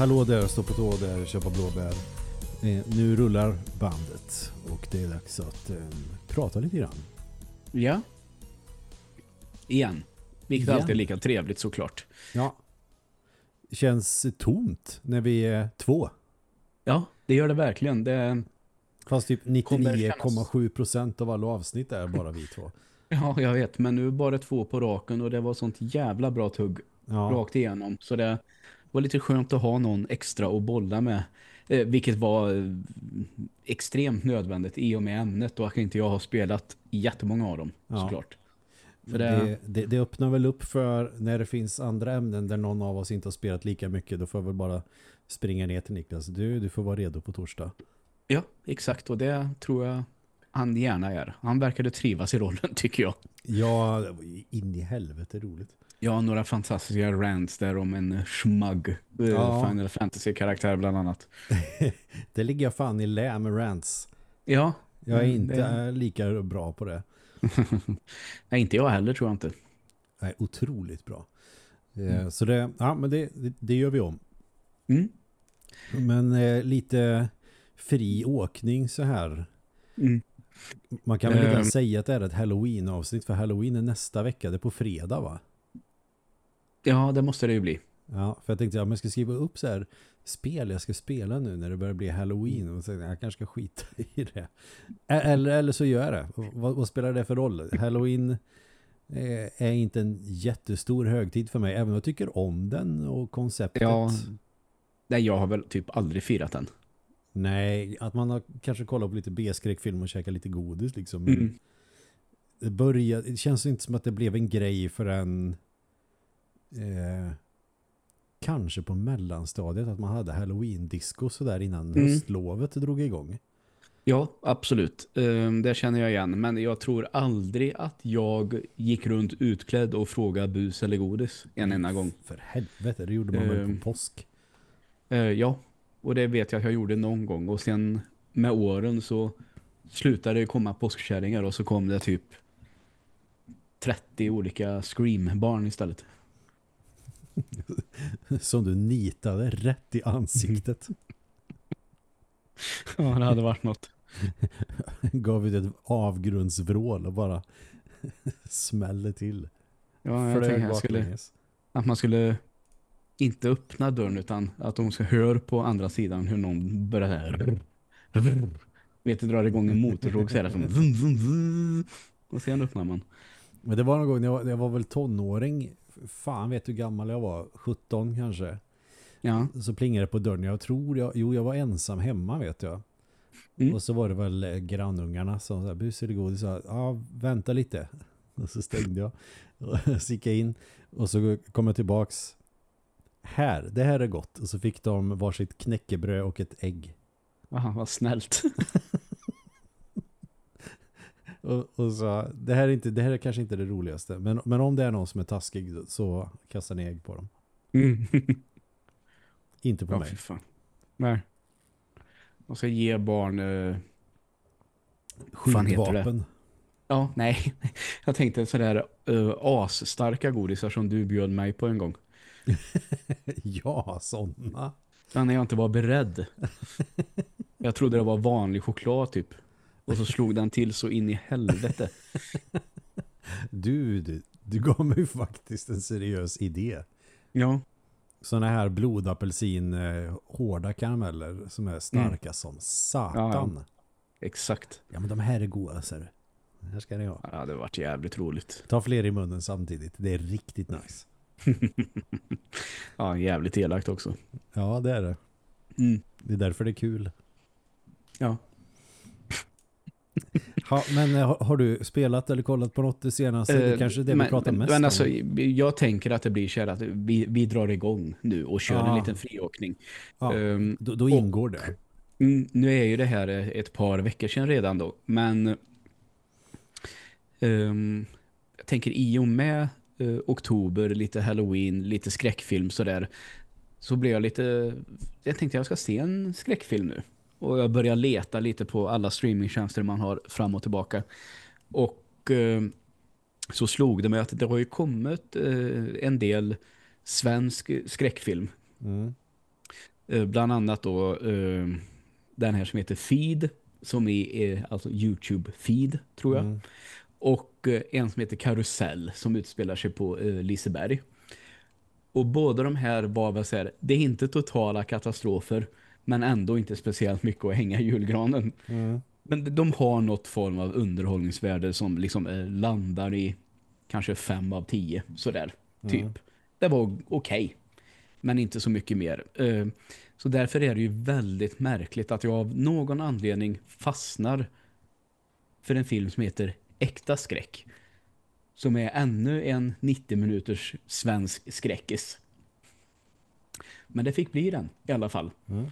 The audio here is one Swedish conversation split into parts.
Hallå där, stå på tå där, köpa blåbär. Eh, nu rullar bandet och det är dags att eh, prata lite grann. Ja. Igen. Vilket Igen. alltid är lika trevligt såklart. Ja. Känns tomt när vi är två. Ja, det gör det verkligen. Det, Fast typ Kommer 99,7 procent av alla avsnitt är bara vi två. ja, jag vet. Men nu bara två på raken och det var sånt jävla bra tugg Ja, rakt igenom. Så det var lite skönt att ha någon extra att bolla med. Eh, vilket var eh, extremt nödvändigt i och med ämnet och att inte jag har spelat jättemånga av dem Ja. såklart. För det, det, det, det öppnar väl upp för när det finns andra ämnen där någon av oss inte har spelat lika mycket. Då får väl bara springa ner till Niklas. Du, du får vara redo på torsdag. ja, exakt. Och det tror jag han gärna är. Han verkade trivas i rollen tycker jag. Ja, det var in i helvete roligt. Ja, några fantastiska rants där om en schmugg eh, Ja. Final Fantasy-karaktär bland annat. Det ligger jag fan i lä med rants. Ja, Jag är Mm, inte det- lika bra på det. nej inte jag heller tror jag inte. Nej, otroligt bra. Eh, Så det, ja, men det, det, det gör vi om. Mm. Men eh, lite fri åkning så här. Mm. Man kan väl inte ens säga att det är ett Halloween-avsnitt för Halloween är nästa vecka, det är på fredag va? Ja, det måste det ju bli. Ja, för jag tänkte ja, men jag ska skriva upp så här spel jag ska spela nu när det börjar bli Halloween och så, jag kanske ska skita i det. Eller, eller så gör jag det. Vad, vad spelar det för roll? Halloween eh, är inte en jättestor högtid för mig, även om jag tycker om den och konceptet. Ja, nej jag har väl typ aldrig firat den. Nej, att man har kanske kollat på lite B-skräckfilm och käkat lite godis liksom. Mm. det, började, det känns inte som att det blev en grej förrän eh, kanske på mellanstadiet att man hade Halloween-disco så där innan Mm. höstlovet drog igång. Ja, absolut. Um, det känner jag igen. Men jag tror aldrig att jag gick runt utklädd och frågade bus eller godis en enda gång. För helvete, det gjorde man väl Ehm. på påsk. Eh, ja, och det vet jag att jag gjorde någon gång. Och sen med åren så slutade det komma påskkärringar och så kom det typ 30 olika Scream-barn istället. Som du nitade rätt i ansiktet. Ja, det hade varit något. Gav ut ett avgrundsvrål och bara smällde till. Ja, jag tänkte jag skulle, att man skulle inte öppna dörren utan att de ska höra på andra sidan hur någon börjar här. Vet du, drar igång en motorsåg så är det som och sen öppnar man. Men det var någon gång jag, var- jag var väl tonåring. Fan vet hur gammal jag var? 17 kanske. Ja, Så plingade det på dörren. Jag tror jag, jo jag var ensam hemma vet jag. Mm. Och så var det väl eh, grannungarna som sa, bus eller godis? Ja, ah, vänta lite. Och så stängde jag. Så gick jag in. Och så kom jag tillbaks. Här, det här är gott. Och så fick de varsitt knäckebröd och ett ägg. Aha, vad snällt. Och, och så, det här, är inte, det här är kanske inte det roligaste. Men, men om det är någon som är taskig så kastar ni ägg på dem. Mm. Inte på Ja, mig. fan. Nej. Och så ge barn... Det? Skjutvapen. ja, nej. Jag tänkte sådär uh, asstarka godisar som du bjöd mig på en gång. Ja, sådana. Ja, när jag inte var beredd. Jag trodde det var vanlig choklad typ. Och så slog den till så in i helvete. Du, du, du gav mig faktiskt en seriös idé. Ja, Sådana här blodapelsin eh, hårda karameller som är starka som satan. Ja, Mm. Ja, exakt. men de här är goda ser du. Här ska ni ha. Ja, det hade varit jävligt roligt. Ta fler i munnen samtidigt. Det är riktigt nice. Ja, jävligt elakt också. Ja, det är det. Mm. Det är därför det är kul. Ja. Ha, men eh, har, du spelat eller kollat på något det senaste? det är Eh, kanske det men, vi pratar mest men om. alltså, jag tänker att det blir så här att vi, vi drar igång nu och kör Ja. en liten friåkning. ja, Ehm, då, då ingår det. Mm, nu är ju det här ett par veckor sedan redan då, men ehm, jag tänker i och med eh, oktober, lite Halloween, lite skräckfilm sådär, så blev jag lite, jag tänkte jag ska se en skräckfilm nu. Och jag börjar leta lite på alla streamingtjänster man har fram och tillbaka. Och eh, så slog det mig att det har ju kommit eh, en del svensk skräckfilm Mm. Eh, bland annat då eh, den här som heter Feed som är alltså YouTube Feed tror jag. Mm. Och eh, en som heter Karusell som utspelar sig på eh, Liseberg. Och båda de här var väl så här, det är inte totala katastrofer men ändå inte speciellt mycket att hänga i julgranen. Mm. Men de har något form av underhållningsvärde som liksom eh, landar i kanske fem av tio, sådär, typ. Mm. Det var okej, men inte så mycket mer. Eh, Så därför är det ju väldigt märkligt att jag av någon anledning fastnar för en film som heter Äkta skräck. Som är ännu en 90 minuters svensk skräckis. Men det fick bli den i alla fall. Mm.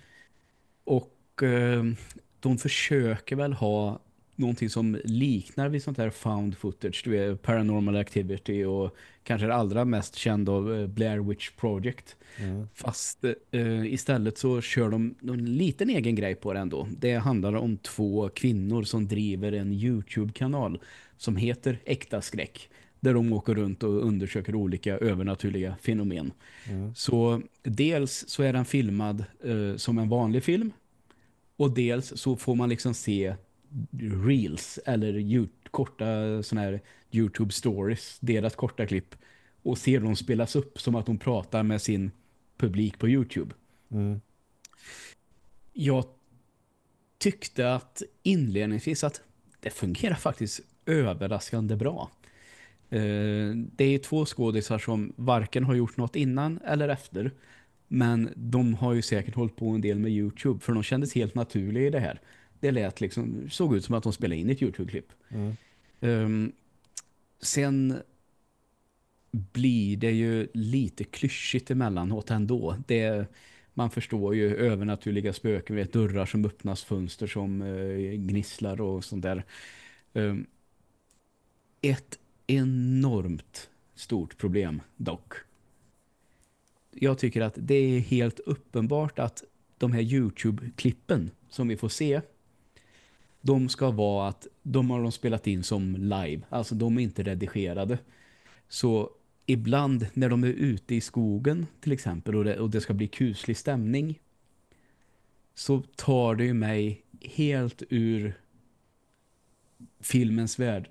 Och eh, de försöker väl ha någonting som liknar vid sånt här found footage. Du är Paranormal Activity och kanske det allra mest kända av eh, Blair Witch Project. Mm. Fast eh, istället så kör de en liten egen grej på det ändå. Det handlar om två kvinnor som driver en YouTube-kanal som heter Äkta skräck. Där de åker runt och undersöker olika övernaturliga fenomen. Mm. Så dels så är den filmad eh, som en vanlig film. Och dels så får man liksom se reels eller korta såna här YouTube stories, deras korta klipp. Och se dem spelas upp som att de pratar med sin publik på YouTube. Mm. Jag tyckte att inledningsvis att det fungerar faktiskt överraskande bra. Eh, Det är två skådisar som varken har gjort något innan eller efter. Men de har ju säkert hållit på en del med YouTube för de kändes helt naturliga i det här. Det lät liksom, såg ut som att de spelade in ett YouTube-klipp. Mm. Ehm, sen blir det ju lite klyschigt emellanåt ändå. Det, man förstår ju övernaturliga spöken, vet, dörrar som öppnas, fönster som eh, gnisslar och sånt där. Ehm, ett enormt stort problem dock. Jag tycker att det är helt uppenbart att de här YouTube-klippen som vi får se de ska vara att de har de spelat in som live. Alltså de är inte redigerade. Så ibland när de är ute i skogen till exempel och det, och det ska bli kuslig stämning så tar det ju mig helt ur filmens värld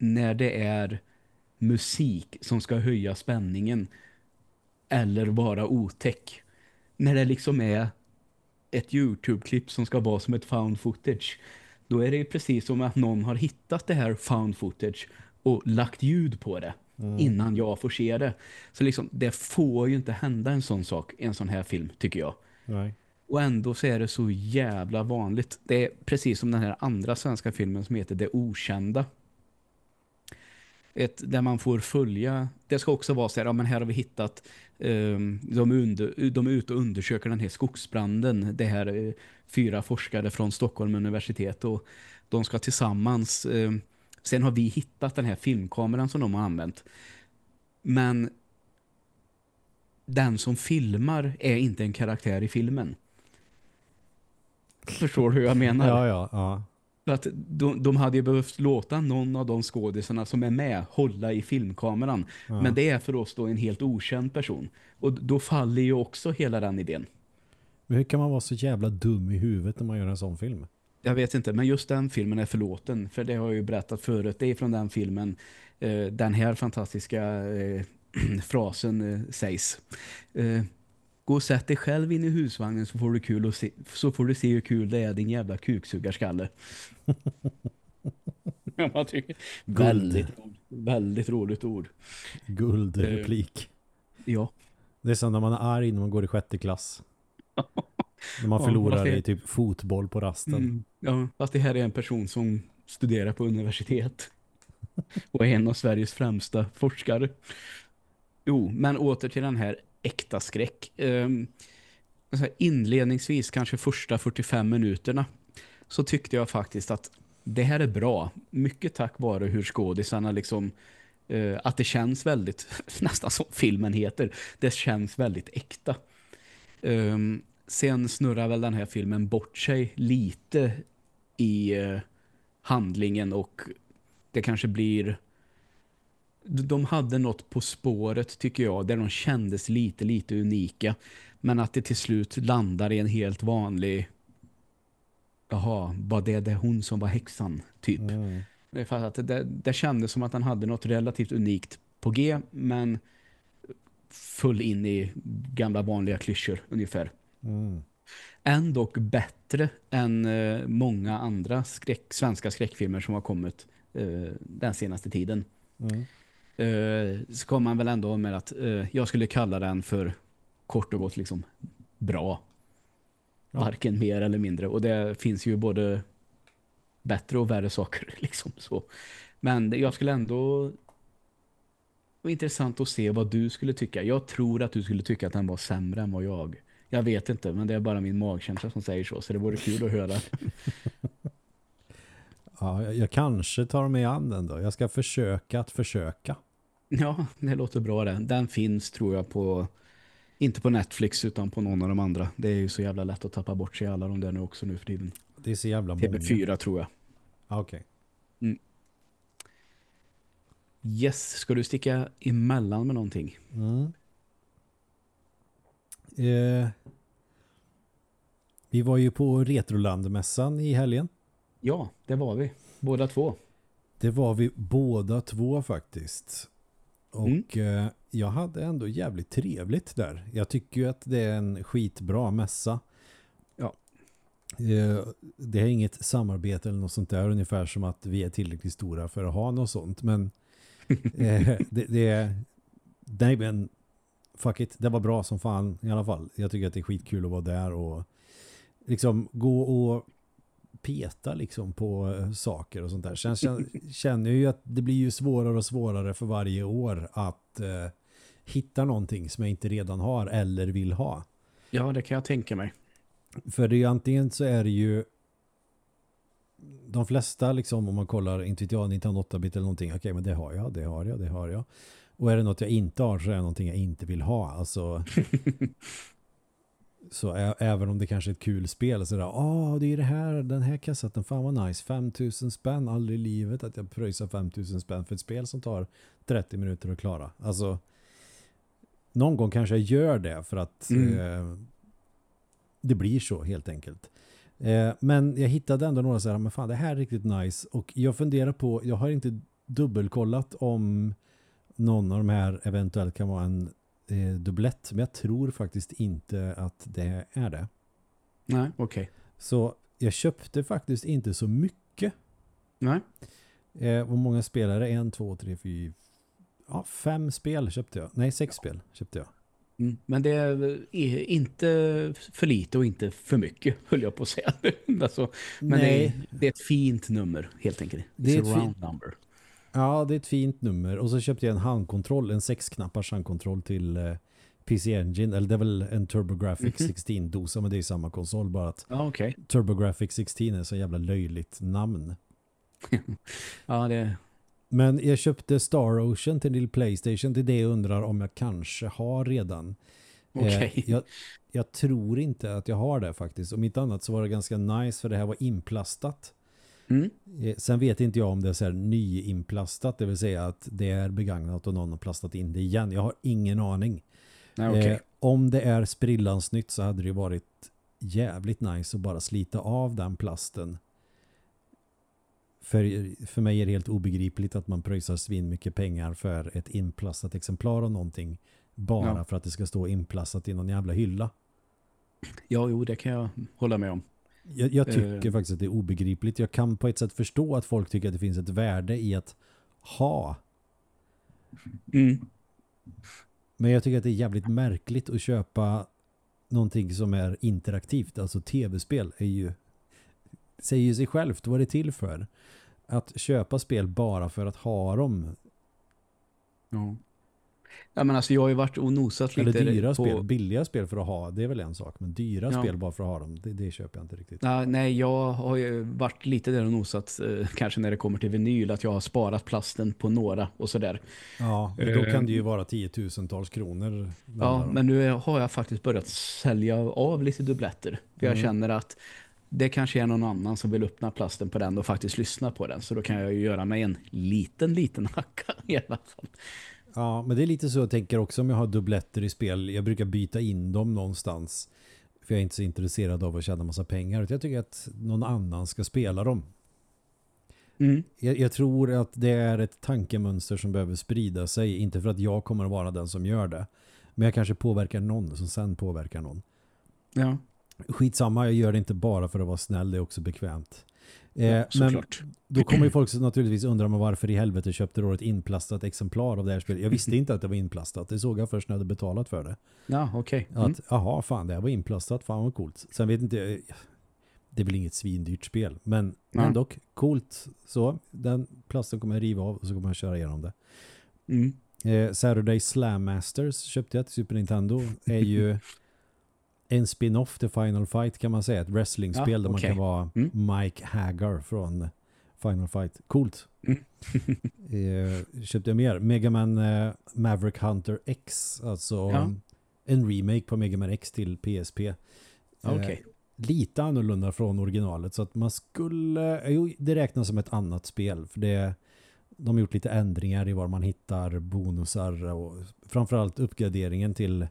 när det är musik som ska höja spänningen eller vara otäck. När det liksom är ett YouTube-klipp som ska vara som ett found footage då är det ju precis som att någon har hittat det här found footage och lagt ljud på det innan jag får se det. Så liksom, det får ju inte hända en sån sak i en sån här film, tycker jag. Nej. Och ändå så är det så jävla vanligt. Det är precis som den här andra svenska filmen som heter Det Okända. Ett, där man får följa, det ska också vara så här, ja men här har vi hittat um, de, är under, de är ute och undersöker den här skogsbranden. Det här är fyra forskare från Stockholm universitet och de ska tillsammans um, sen har vi hittat den här filmkameran som de har använt. Men den som filmar är inte en karaktär i filmen. Förstår du hur jag menar? Ja, ja, ja. För att de, de hade ju behövt låta någon av de skådisarna som är med hålla i filmkameran. Ja. Men det är för oss då en helt okänd person. Och då faller ju också hela den idén. Men hur kan man vara så jävla dum i huvudet när man gör en sån film? Jag vet inte, men just den filmen är förlåten. För det har jag ju berättat förut. Det är från den filmen eh, den här fantastiska eh, frasen eh, sägs. Eh, Gå och sätt dig själv in i husvagnen så får du, kul och se, så får du se hur kul det är din jävla kuksugarskalle. Jag tycker, väldigt, väldigt roligt ord. Guldreplik. Ja. Det är som när man är arg när man går i sjätte klass. När man Ja, förlorar varför- i typ fotboll på rasten. Mm, ja, fast det här är en person som studerar på universitet och är en av Sveriges främsta forskare. Jo, men åter till den här äkta skräck. Ehm, inledningsvis, kanske första 45 minuterna, så tyckte jag faktiskt att det här är bra. Mycket tack vare hur skådisarna liksom eh, att det känns väldigt, nästan som filmen heter, det känns väldigt äkta. Ehm, sen snurrar väl den här filmen bort sig lite i eh, handlingen och det kanske blir de hade något på spåret tycker jag där de kändes lite lite unika men att det till slut landar i en helt vanlig jaha, var det, det hon som var häxan typ. Mm. För att det, det kändes som att han hade något relativt unikt på G men full in i gamla vanliga klyschor ungefär. Mm. Ändå bättre än eh, många andra skräck, svenska skräckfilmer som har kommit eh, den senaste tiden. Mm. Eh, så kom man väl ändå med att eh, jag skulle kalla den för kort och gott liksom bra. Ja. Varken mer eller mindre. Och det finns ju både bättre och värre saker. Liksom så. Men jag skulle ändå det var intressant att se vad du skulle tycka. Jag tror att du skulle tycka att den var sämre än vad jag. Jag vet inte, men det är bara min magkänsla som säger så. Så det vore kul att höra. Ja, jag, jag kanske tar mig an den då. Jag ska försöka att försöka. Ja, det låter bra det. Den finns tror jag på inte på Netflix utan på någon av de andra. Det är ju så jävla lätt att tappa bort sig alla de där nu också nu för tiden. Det är så jävla många. TV4 tror jag. Ah, Okej. Yes, ska du sticka emellan med någonting? Mm. Eh, vi var ju på Retrolandmässan i helgen. Ja, det var vi. Båda två. Det var vi båda två faktiskt. Och Mm. jag hade ändå jävligt trevligt där. Jag tycker ju att det är en skitbra mässa. Ja. Eh, det är inget samarbete eller något sånt där. Ungefär som att vi är tillräckligt stora för att ha något sånt. Men eh, det, det är... Nej men fuck it, det var bra som fan i alla fall. Jag tycker att det är skitkul att vara där och liksom gå och peta liksom på eh, saker och sånt där. Sen känner, jag ju att det blir ju svårare och svårare för varje år att eh, hitta någonting som jag inte redan har eller vill ha. Ja, det kan jag tänka mig. För det är ju antingen så är det ju de flesta liksom om man kollar inte vet jag, Nintendo 8-bit eller någonting, okej men det har jag, det har jag, det har jag. Och är det något jag inte har så är det någonting jag inte vill ha. Alltså så ä- även om det kanske är ett kul spel så där, åh det är det här, den här kassetten, fan vad nice, 5000 spänn, aldrig i livet att jag pröjsar 5000 spänn för ett spel som tar 30 minuter att klara. Alltså någon gång kanske jag gör det för att Mm. eh, det blir så helt enkelt. Eh, men jag hittade ändå några så här, men fan det här är riktigt nice och jag funderar på, jag har inte dubbelkollat om någon av de här eventuellt kan vara en eh, dubblett, men jag tror faktiskt inte att det är det. Nej, okej. Så jag köpte faktiskt inte så mycket. Nej. Eh, hur många spelare? En, två, tre, fyra, ja, fem spel köpte jag. Nej, sex spel köpte jag. Mm. Men det är inte för lite och inte för mycket, höll jag på att säga. alltså, men det Nej. är, det är ett fint nummer, helt enkelt. Det är ett fint- number. Ja, det är ett fint nummer. Och så köpte jag en handkontroll, en sexknappars handkontroll till eh, PC Engine. Eller det är väl en TurboGrafx Mhm. 16-dosa, men det är samma konsol. Bara att Ja, okej. TurboGrafx 16 är så jävla löjligt namn. Ja, det... Men jag köpte Star Ocean till Playstation. Det är det jag undrar om jag kanske har redan. Eh, jag, jag tror inte att jag har det faktiskt. Om inte annat så var det ganska nice för det här var inplastat. Mm. Eh, Sen vet inte jag om det är så här nyinplastat, det vill säga att det är begagnat och någon har plastat in det igen. Jag har ingen aning. Nej, okej. Eh, om det är sprillans nytt så hade det varit jävligt nice att bara slita av den plasten. För, för mig är det helt obegripligt att man pröjsar svin mycket pengar för ett inplastat exemplar av någonting bara Ja. för att det ska stå inplastat i någon jävla hylla. Ja, jo, det kan jag hålla med om. Jag, jag tycker Eh. faktiskt att det är obegripligt. Jag kan på ett sätt förstå att folk tycker att det finns ett värde i att ha. Mm. Men jag tycker att det är jävligt märkligt att köpa någonting som är interaktivt. Alltså tv-spel är ju säger ju sig självt vad det är till för. Att köpa spel bara för att ha dem. Ja. Ja, men alltså jag har ju varit och nosat Eller lite dyra på... spel. Billiga spel för att ha, det är väl en sak. Men dyra Ja. spel bara för att ha dem, det, det köper jag inte riktigt. Ja, nej, jag har ju varit lite där och nosat eh, kanske när det kommer till vinyl att jag har sparat plasten på några och sådär. Ja, men då Eh. kan det ju vara tiotusentals kronor. Ja, men nu har jag faktiskt börjat sälja av lite dubbletter. För jag Mm. känner att det kanske är någon annan som vill öppna plasten på den och faktiskt lyssna på den. Så då kan jag ju göra mig en liten, liten hacka i alla fall. Ja, men det är lite så jag tänker också om jag har dubbletter i spel. Jag brukar byta in dem någonstans. För jag är inte så intresserad av att tjäna massa pengar. Jag tycker att någon annan ska spela dem. Mm. Jag, jag, tror att det är ett tankemönster som behöver sprida sig. Inte för att jag kommer att vara den som gör det. Men jag kanske påverkar någon som sen påverkar någon. Ja. Skitsamma, jag gör det inte bara för att vara snäll. Det är också bekvämt. Eh, Ja, men såklart. då kommer ju folk naturligtvis undra mig varför i helvete köpte du ett inplastat exemplar av det här spelet. Jag visste inte att det var inplastat. Det såg jag först när jag hade betalat för det. Ja, okej. Mm. Att, jaha, fan, det här var inplastat. Fan vad coolt. Sen vet inte det är väl inget svindyrt spel. Men, men dock, coolt. Så, den plasten kommer jag riva av och så kommer jag köra igenom det. Mm. Eh, Saturday Slam Masters köpte jag till Super Nintendo. är ju en spin-off till Final Fight kan man säga. Ett wrestlingspel Ja, där man kan vara Mm. Mike Hagar från Final Fight. Coolt. Mm. eh, köpte jag mer. Mega Man eh, Maverick Hunter X. Alltså Ja. en remake på Mega Man X till PSP. Eh, lite annorlunda från originalet så att man skulle, jo det räknas som ett annat spel för det de har gjort lite ändringar i var man hittar bonusar och framförallt uppgraderingen till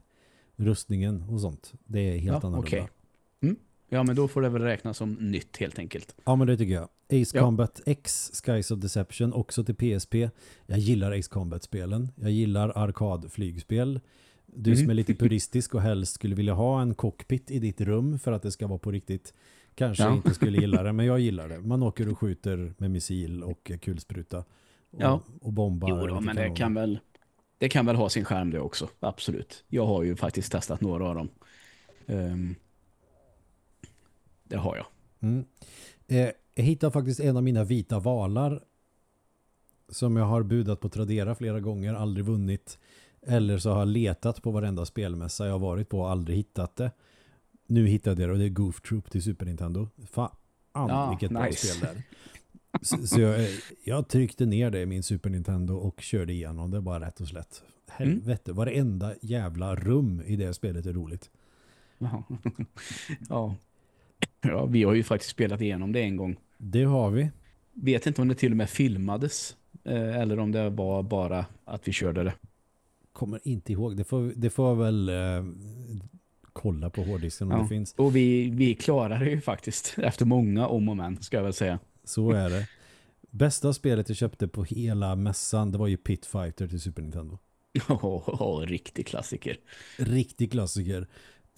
rustningen och sånt. Det är helt Ja, annorlunda. okej. Mm. Ja, men då får det väl räknas som nytt helt enkelt. Ja men det tycker jag. Ace Ja. Combat X, Skies of Deception, också till PSP. Jag gillar Ace Combat-spelen. Jag gillar arkadflygspel. Du som Mhm. är lite puristisk och helst skulle vilja ha en cockpit i ditt rum för att det ska vara på riktigt. Kanske Ja. inte skulle gilla det, men jag gillar det. Man åker och skjuter med missil och kulspruta. Och, Ja. och bombar. Jo, då, men det kan väl det kan väl ha sin skärm det också. Absolut. Jag har ju faktiskt testat några av dem. Ehm, det har jag. Mm. Eh, jag hittade faktiskt en av mina vita valar som jag har budat på Tradera flera gånger, aldrig vunnit. Eller så har jag letat på varenda spelmässa jag har varit på och aldrig hittat det. Nu hittade jag det och det är Goof Troop till Super Nintendo. Fan, Ja, vilket bra nice. spel där. Så, så jag, jag tryckte ner det i min Super Nintendo och körde igenom det bara rätt och slätt. Mm. Helvete, varenda jävla rum i det spelet är roligt. Ja. ja, vi har ju faktiskt spelat igenom det en gång. Det har vi. Vet inte om det till och med filmades eh, eller om det var bara att vi körde det. kommer inte ihåg. Det får, det får väl eh, kolla på hårddisken om Ja. det finns. Och vi, vi klarade det ju faktiskt efter många om och men ska jag väl säga. Så är det. Bästa spelet jag köpte på hela mässan det var ju Pit Fighter till Super Nintendo. Ja, riktig klassiker. Riktig klassiker.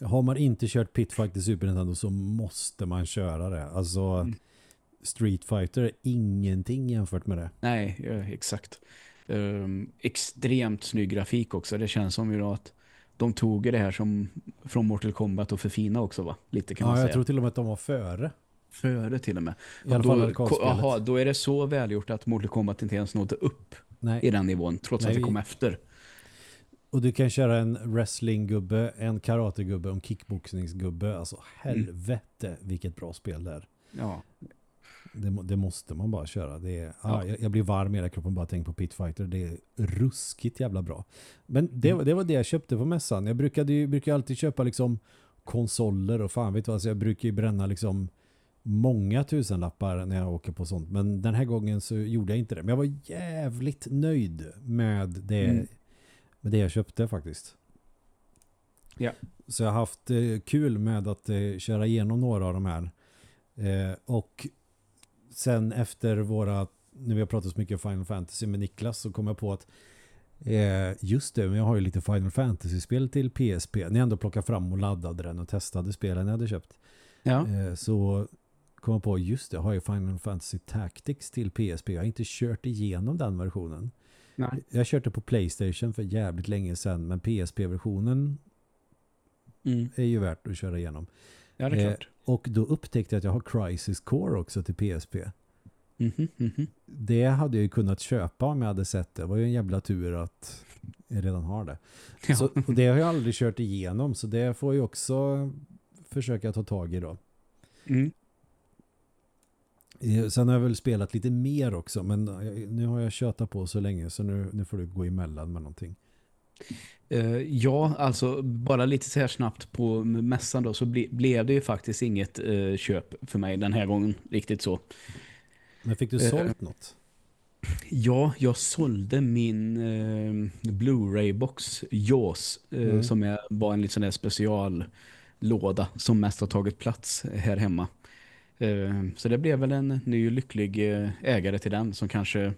Har man inte kört Pit Fighter till Super Nintendo så måste man köra det. Alltså Mm. Street Fighter är ingenting jämfört med det. Nej, ja, exakt. Ehm, extremt snygg grafik också. Det känns som ju att de tog det här som från Mortal Kombat och förfina också va? Lite kan Ja, man jag säga. tror till och med att de var före. Före till och med. I alla fall då, aha, då är det så välgjort att Mortal Kombat inte ens nådde upp i Nej. den nivån trots Nej, att det vi- kom efter. Och du kan köra en wrestlinggubbe, en karategubbe och en kickboxningsgubbe. Alltså helvete vilket bra spel det är. Ja, Det, det måste man bara köra. Det är, Ja. ah, jag, jag blir varm i hela kroppen bara tänk på Pit Fighter. Det är ruskigt jävla bra. Men det, Mm. det var det jag köpte på mässan. Jag brukade ju, brukar alltid köpa liksom konsoler och fan vet du vad, alltså jag brukar ju bränna liksom många tusenlappar när jag åker på sånt. Men den här gången så gjorde jag inte det. Men jag var jävligt nöjd med det, Mm. med det jag köpte faktiskt. Ja. Så jag har haft eh, kul med att eh, köra igenom några av de här. Eh, och sen efter våra, vi har pratat så mycket om Final Fantasy med Niklas så kom jag på att just det, men jag har ju lite Final Fantasy-spel till PSP. När jag ändå plockade fram och laddade den och testade spelen jag hade köpt. ja. Så kom jag på, just det, jag har ju Final Fantasy Tactics till PSP. Jag har inte kört igenom den versionen. Nej. Jag körde på Playstation för jävligt länge sedan, men PSP-versionen Mm. är ju värt att köra igenom. ja, det är Eh, klart. Och då upptäckte jag att jag har Crisis Core också till PSP. Mhm, mhm. Det hade jag ju kunnat köpa om jag hade sett det. Det var ju en jävla tur att jag redan har det. Ja. Så, och det har jag aldrig kört igenom så det får jag också försöka ta tag i då. Mm. Eh, Sen har jag väl spelat lite mer också men eh, nu har jag tjötat på så länge så nu, nu får du gå emellan med någonting. Eh, ja, alltså bara lite så här snabbt på mässan då så ble, blev det ju faktiskt inget uh, köp för mig den här gången, riktigt så. Men fick du sålt något? Ja, jag sålde min uh, Blu-ray-box Jaws mm. som är, var en liten sån där speciallåda som mest har tagit plats här hemma. Så det blev väl en ny lycklig ägare till den som kanske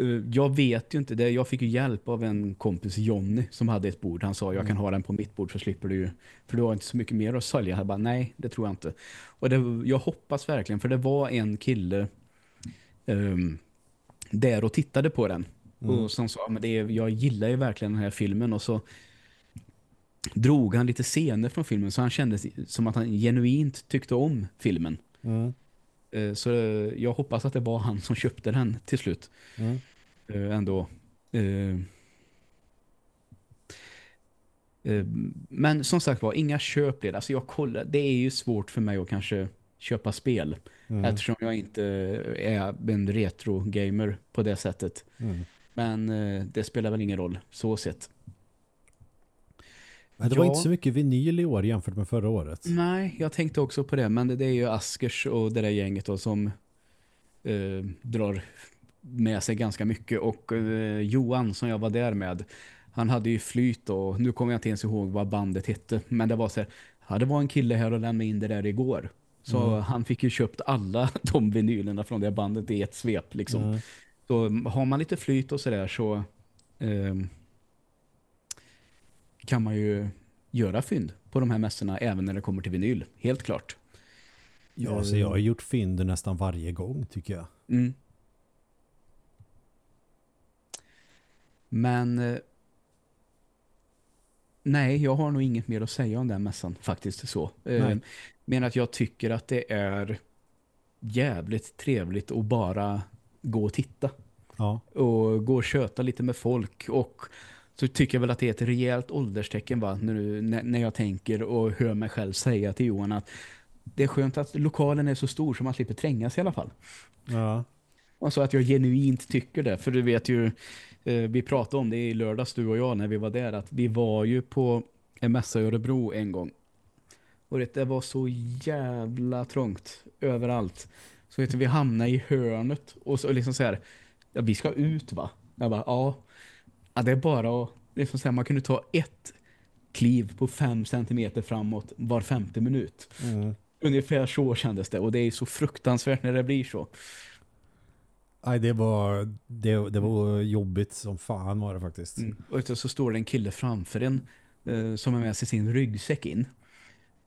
Eh, jag vet ju inte det. Jag fick ju hjälp av en kompis Jonny som hade ett bord. Han sa jag kan mm. ha den på mitt bord så slipper du ju. För du har inte så mycket mer att sälja. Jag bara nej, det tror jag inte. Och det, jag hoppas verkligen för det var en kille um, där och tittade på den. Mm. Och som sa, men det är, jag gillar ju verkligen den här filmen. Och så drog han lite scener från filmen så han kände som att han genuint tyckte om filmen. Mm. Eh, så jag hoppas att det var han som köpte den till slut. Mm. Eh, ändå. Eh, men som sagt var, inga köp det. Alltså jag kollar, det är ju svårt för mig att kanske köpa spel. Mm. Eftersom jag inte är en retro-gamer på det sättet. Mm. Men det spelar väl ingen roll, så sett. Det ja. var inte så mycket vinyl i år jämfört med förra året. Nej, jag tänkte också på det. Men det, det är ju Askers och det där gänget då, som eh, drar med sig ganska mycket. Och eh, Johan som jag var där med, han hade ju flyt och nu kommer jag inte ens ihåg vad bandet hette. Men det var så här, ja, det var en kille här och lämnade in det där igår. Så mm. han fick ju köpt alla de vinylerna från det bandet i ett svep liksom. Mm. Så har man lite flyt och sådär så... Eh, kan man ju göra fynd på de här mässorna även när det kommer till vinyl. Helt klart. Ja, så jag har gjort fynd nästan varje gång tycker jag. Mm. Men eh, nej, jag har nog inget mer att säga om den mässan faktiskt så. Eh, men att jag tycker att det är jävligt trevligt att bara gå och titta. Ja. Och gå och köta lite med folk och så tycker jag väl att det är ett rejält ålderstecken va? När, när jag tänker och hör mig själv säga till Johan att det är skönt att lokalen är så stor så man slipper trängas i alla fall. Ja. Och så att jag genuint tycker det. För du vet ju, eh, vi pratade om det i lördags du och jag när vi var där. Att vi var ju på en mässa i Örebro en gång. Och det var så jävla trångt överallt. Så vet du, vi hamnade i hörnet och så liksom så här, ja, vi ska ut va? Jag bara, ja. Ja, det är bara att liksom säga, man kunde ta ett kliv på fem centimeter framåt var femte minut. Mm. Ungefär så kändes det. Och det är så fruktansvärt när det blir så. Nej, det var, det, det var jobbigt som fan var det faktiskt. Mm. Och så står det en kille framför en eh, som är med sig sin ryggsäck in.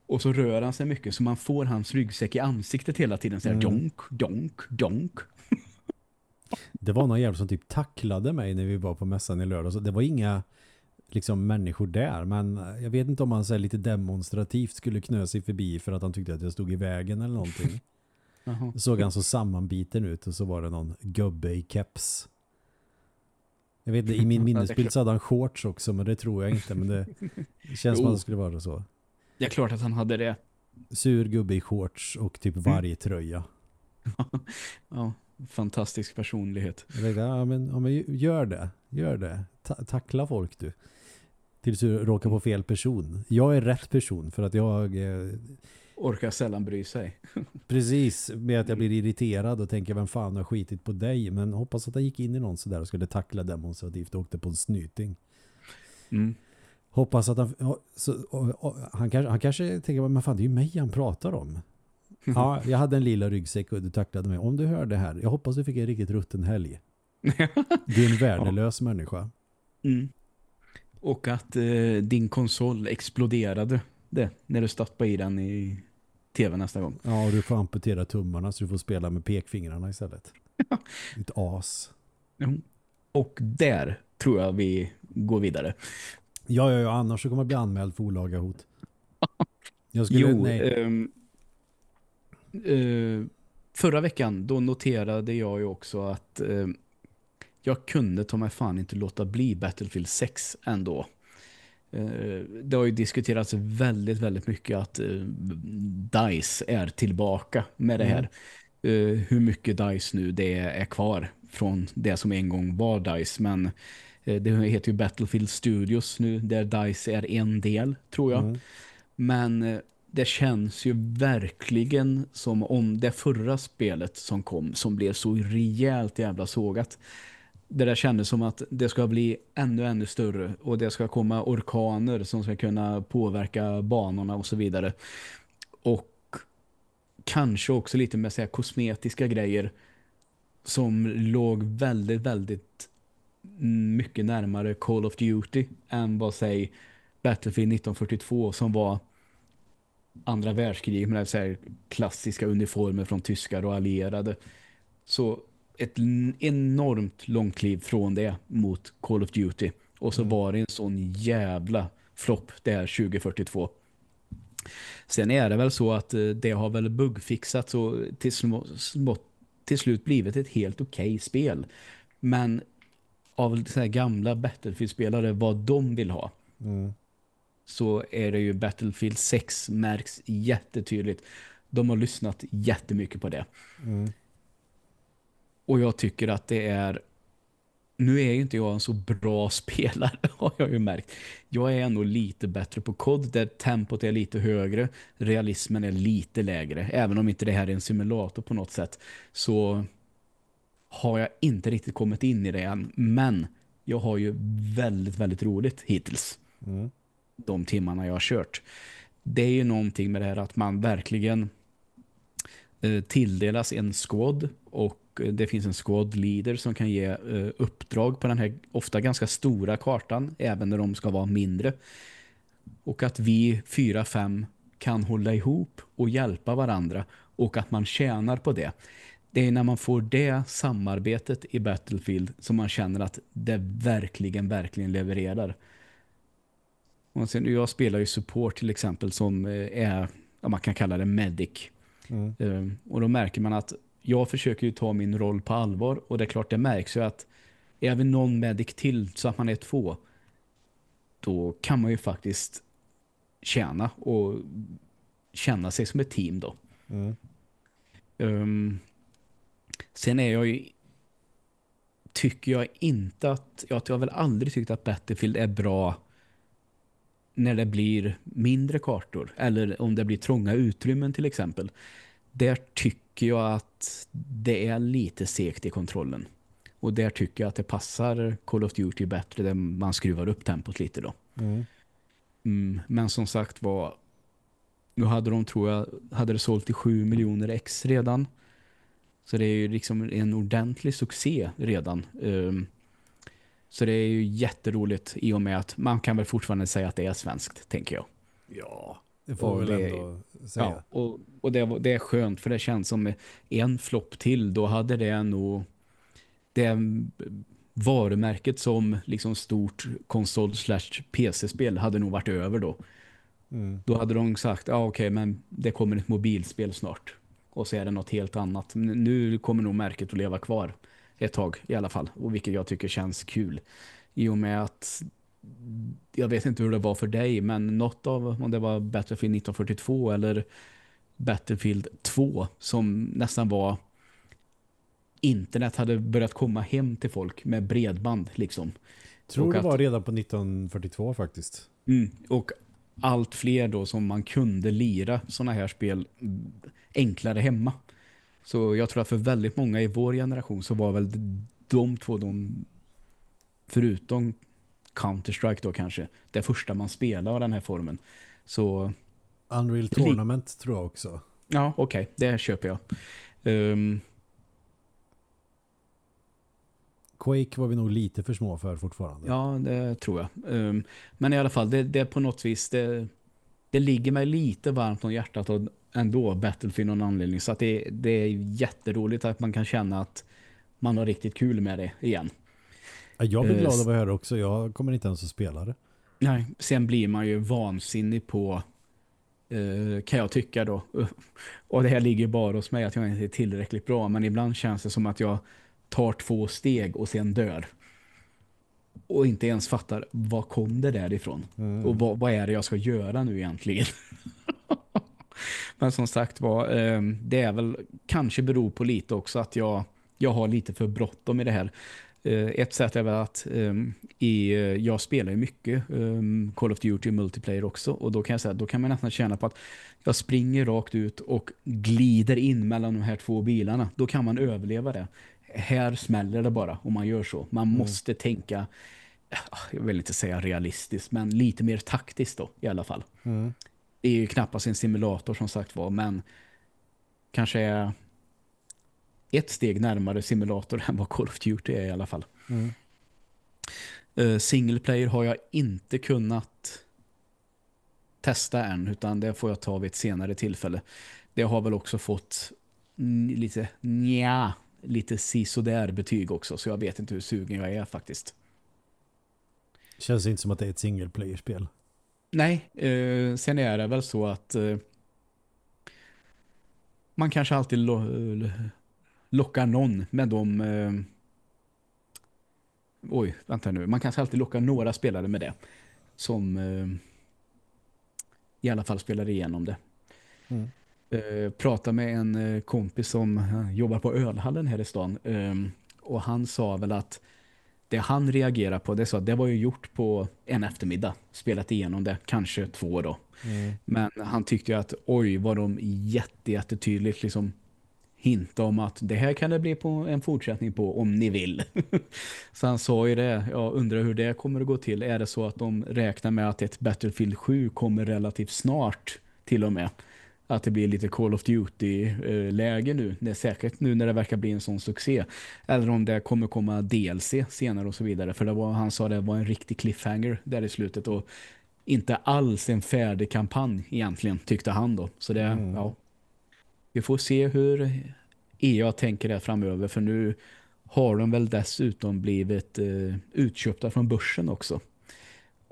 Och så rör han sig mycket så man får hans ryggsäck i ansiktet hela tiden. Så här, mm. donk, donk, donk. Det var någon jävel som typ tacklade mig när vi var på mässan i lördag. Så det var inga liksom människor där. Men jag vet inte om han så lite demonstrativt skulle knö sig förbi för att han tyckte att jag stod i vägen eller någonting. Såg han så sammanbiten ut och så var det någon gubbe i keps. Jag vet inte, i min minnesbild så hade han shorts också men det tror jag inte. Men det känns som att det skulle vara så. Det är klart att han hade det. Sur gubbe i shorts och typ varje tröja. ja, fantastisk personlighet. Tänkte, ja, men, ja, men gör det. Gör det. Ta tackla folk du. Tills du råkar på fel person. Jag är rätt person för att jag... Eh, Orkar sällan bry sig. precis, med att jag blir irriterad och tänker vem fan har skitit på dig. Men hoppas att jag gick in i någon sådär och skulle tackla demonstrativt och åkte på en snyting. Mm. Hoppas att han... Så, och, och, han, kanske, han kanske tänker, men fan det är ju mig han pratar om. Ja, jag hade en lilla ryggsäck och du tacklade mig. Om du hör det här, jag hoppas du fick en riktigt rutten helg. du är en värdelös ja. människa. Mm. Och att eh, din konsol exploderade det när du stoppade i den i tv nästa gång. Ja, och du får amputera tummarna så du får spela med pekfingrarna istället. Ett as. Mm. Och där tror jag vi går vidare. Ja, ja, ja annars så kommer jag bli anmäld för olaga hot. Jag skulle, jo, nej. Um, uh, förra veckan då noterade jag ju också att uh, jag kunde ta mig fan inte låta bli Battlefield 6 ändå. Uh, det har ju diskuterats väldigt, väldigt mycket att DICE är tillbaka med det här. Mm. hur mycket DICE nu det är kvar från det som en gång var DICE. Men Eh, det heter ju Battlefield Studios nu där DICE är en del tror jag. Mm. Men eh, det känns ju verkligen som om det förra spelet som kom som blev så rejält jävla sågat. Det där kändes som att det ska bli ännu ännu större och det ska komma orkaner som ska kunna påverka banorna och så vidare. Och kanske också lite med så här kosmetiska grejer som låg väldigt, väldigt mycket närmare Call of Duty än vad säg Battlefield 1942 som var andra världskriget med så här klassiska uniformer från tyskar och allierade. Så ett enormt långt kliv från det mot Call of Duty. Och så Mm. var det en sån jävla flopp där 2042. Sen är det väl så att eh, det har väl bugfixats och till, små, smått, till slut blivit ett helt okej spel. Men av så här gamla Battlefield-spelare vad de vill ha Mm. Så är det ju Battlefield 6 märks jättetydligt. De har lyssnat jättemycket på det. Mm. Och jag tycker att det är nu är ju inte jag en så bra spelare har jag ju märkt. Jag är ändå lite bättre på kod där tempot är lite högre, realismen är lite lägre. Även om inte det här är en simulator på något sätt så har jag inte riktigt kommit in i det än. Men jag har ju väldigt, väldigt roligt hittills Mm de timmarna jag har kört. Det är ju någonting med det här att man verkligen eh, tilldelas en squad och eh, det finns en squad leader som kan ge eh, uppdrag på den här ofta ganska stora kartan även när de ska vara mindre. Och att vi fyra, fem kan hålla ihop och hjälpa varandra och att man tjänar på det. Det är när man får det samarbetet i Battlefield som man känner att det verkligen, verkligen levererar. Och sen, jag spelar ju support till exempel som eh, är, ja, man kan kalla det medic. Mm. Eh, Och då märker man att jag försöker ju ta min roll på allvar och det är klart det märks ju att är vi någon medic till så att man är två då kan man ju faktiskt tjäna och känna sig som ett team då. Mm. Um, sen är jag ju tycker jag inte att jag har väl aldrig tyckt att Battlefield är bra när det blir mindre kartor eller om det blir trånga utrymmen till exempel. Där tycker jag att det är lite segt i kontrollen. Och där tycker jag att det passar Call of Duty bättre där man skruvar upp tempot lite då. Mm. Mm, men som sagt var nu hade de tror jag hade det sålt till 7 miljoner ex redan. Så det är ju liksom en ordentlig succé redan. Um, så det är ju jätteroligt i och med att man kan väl fortfarande säga att det är svenskt, tänker jag. Ja, det får väl ändå säga. Ja, och, och det, det är skönt för det känns som en flopp till, då hade det nog det varumärket som liksom stort konsol slash PC-spel hade nog varit över då. Mm. Då hade de sagt, ja okej men det kommer ett mobilspel snart. Och så är det något helt annat. Men nu kommer nog märket att leva kvar ett tag i alla fall. Och vilket jag tycker känns kul. I och med att jag vet inte hur det var för dig men något av om det var Battlefield 1942 eller Battlefield 2 som nästan var internet hade börjat komma hem till folk med bredband liksom. Tror Och det att- var redan på 1942 faktiskt. Mm. Och allt fler då som man kunde lira såna här spel mm, enklare hemma. Så jag tror att för väldigt många i vår generation så var väl de två de förutom Counter-Strike då kanske det första man spelade av den här formen. Så Unreal Tournament tror jag också. ja, okej, det köper jag. Ehm, Quake var vi nog lite för små för fortfarande. Ja, det tror jag. Um, men i alla fall, det, det är på något vis, det, det ligger mig lite varmt om hjärtat och ändå Battlefield någon anledning. Så att det, det är jätteroligt att man kan känna att man har riktigt kul med det igen. Ja, Jag blir Eh, glad s- av att höra också. Jag kommer inte ens att spela det. Nej, sen blir man ju vansinnig på eh, kan jag tycka då. Och det här ligger bara hos mig att jag inte är tillräckligt bra. Men ibland känns det som att jag tar två steg och sen dör. Och inte ens fattar, vad kom det därifrån? Mm. Och vad, vad är det jag ska göra nu egentligen? Men som sagt var, eh, det är väl kanske beror på lite också att jag, jag har lite för bråttom i det här. Eh, ett sätt är väl att um, i, uh, jag spelar ju mycket um, Call of Duty multiplayer också och då kan jag säga då kan man nästan känna på att jag springer rakt ut och glider in mellan de här två bilarna. Då kan man överleva det. Här smäller det bara om man gör så. Man mm. måste tänka jag vill inte säga realistiskt men lite mer taktiskt då i alla fall. Mm. Det är ju knappast en simulator som sagt var men kanske är ett steg närmare simulator än vad Call of Duty är i alla fall. Mm. Uh, single player har jag inte kunnat testa än utan det får jag ta vid ett senare tillfälle. Det har väl också fått lite nja, lite sisådär betyg också så jag vet inte hur sugen jag är faktiskt. Känns inte som att det är ett single player-spel. Nej, eh, sen är det väl så att eh, man kanske alltid lo lockar någon med de... Eh, oj, vänta nu. Man kanske alltid lockar några spelare med det. Som eh, i alla fall spelar igenom det. Mm. Eh, prata med en eh, kompis som eh, jobbar på ölhallen här i stan. Eh, och han sa väl att det han reagerar på det så det var ju gjort på en eftermiddag. Spelat igenom det, kanske två då. Mm. Men han tyckte att oj var de jätte, jättetydligt liksom hinta om att det här kan det bli på en fortsättning på om ni vill. så han sa ju det, jag undrar hur det kommer att gå till. Är det så att de räknar med att ett Battlefield 7 kommer relativt snart till och med? Att det blir lite Call of Duty-läge nu. Det säkert nu när det verkar bli en sån succé. Eller om det kommer komma DLC senare och så vidare. För det var, han sa det var en riktig cliffhanger där i slutet och inte alls en färdig kampanj egentligen, tyckte han då. Så det, mm. ja, vi får se hur EA tänker det framöver för nu har de väl dessutom blivit eh, utköpta från börsen också.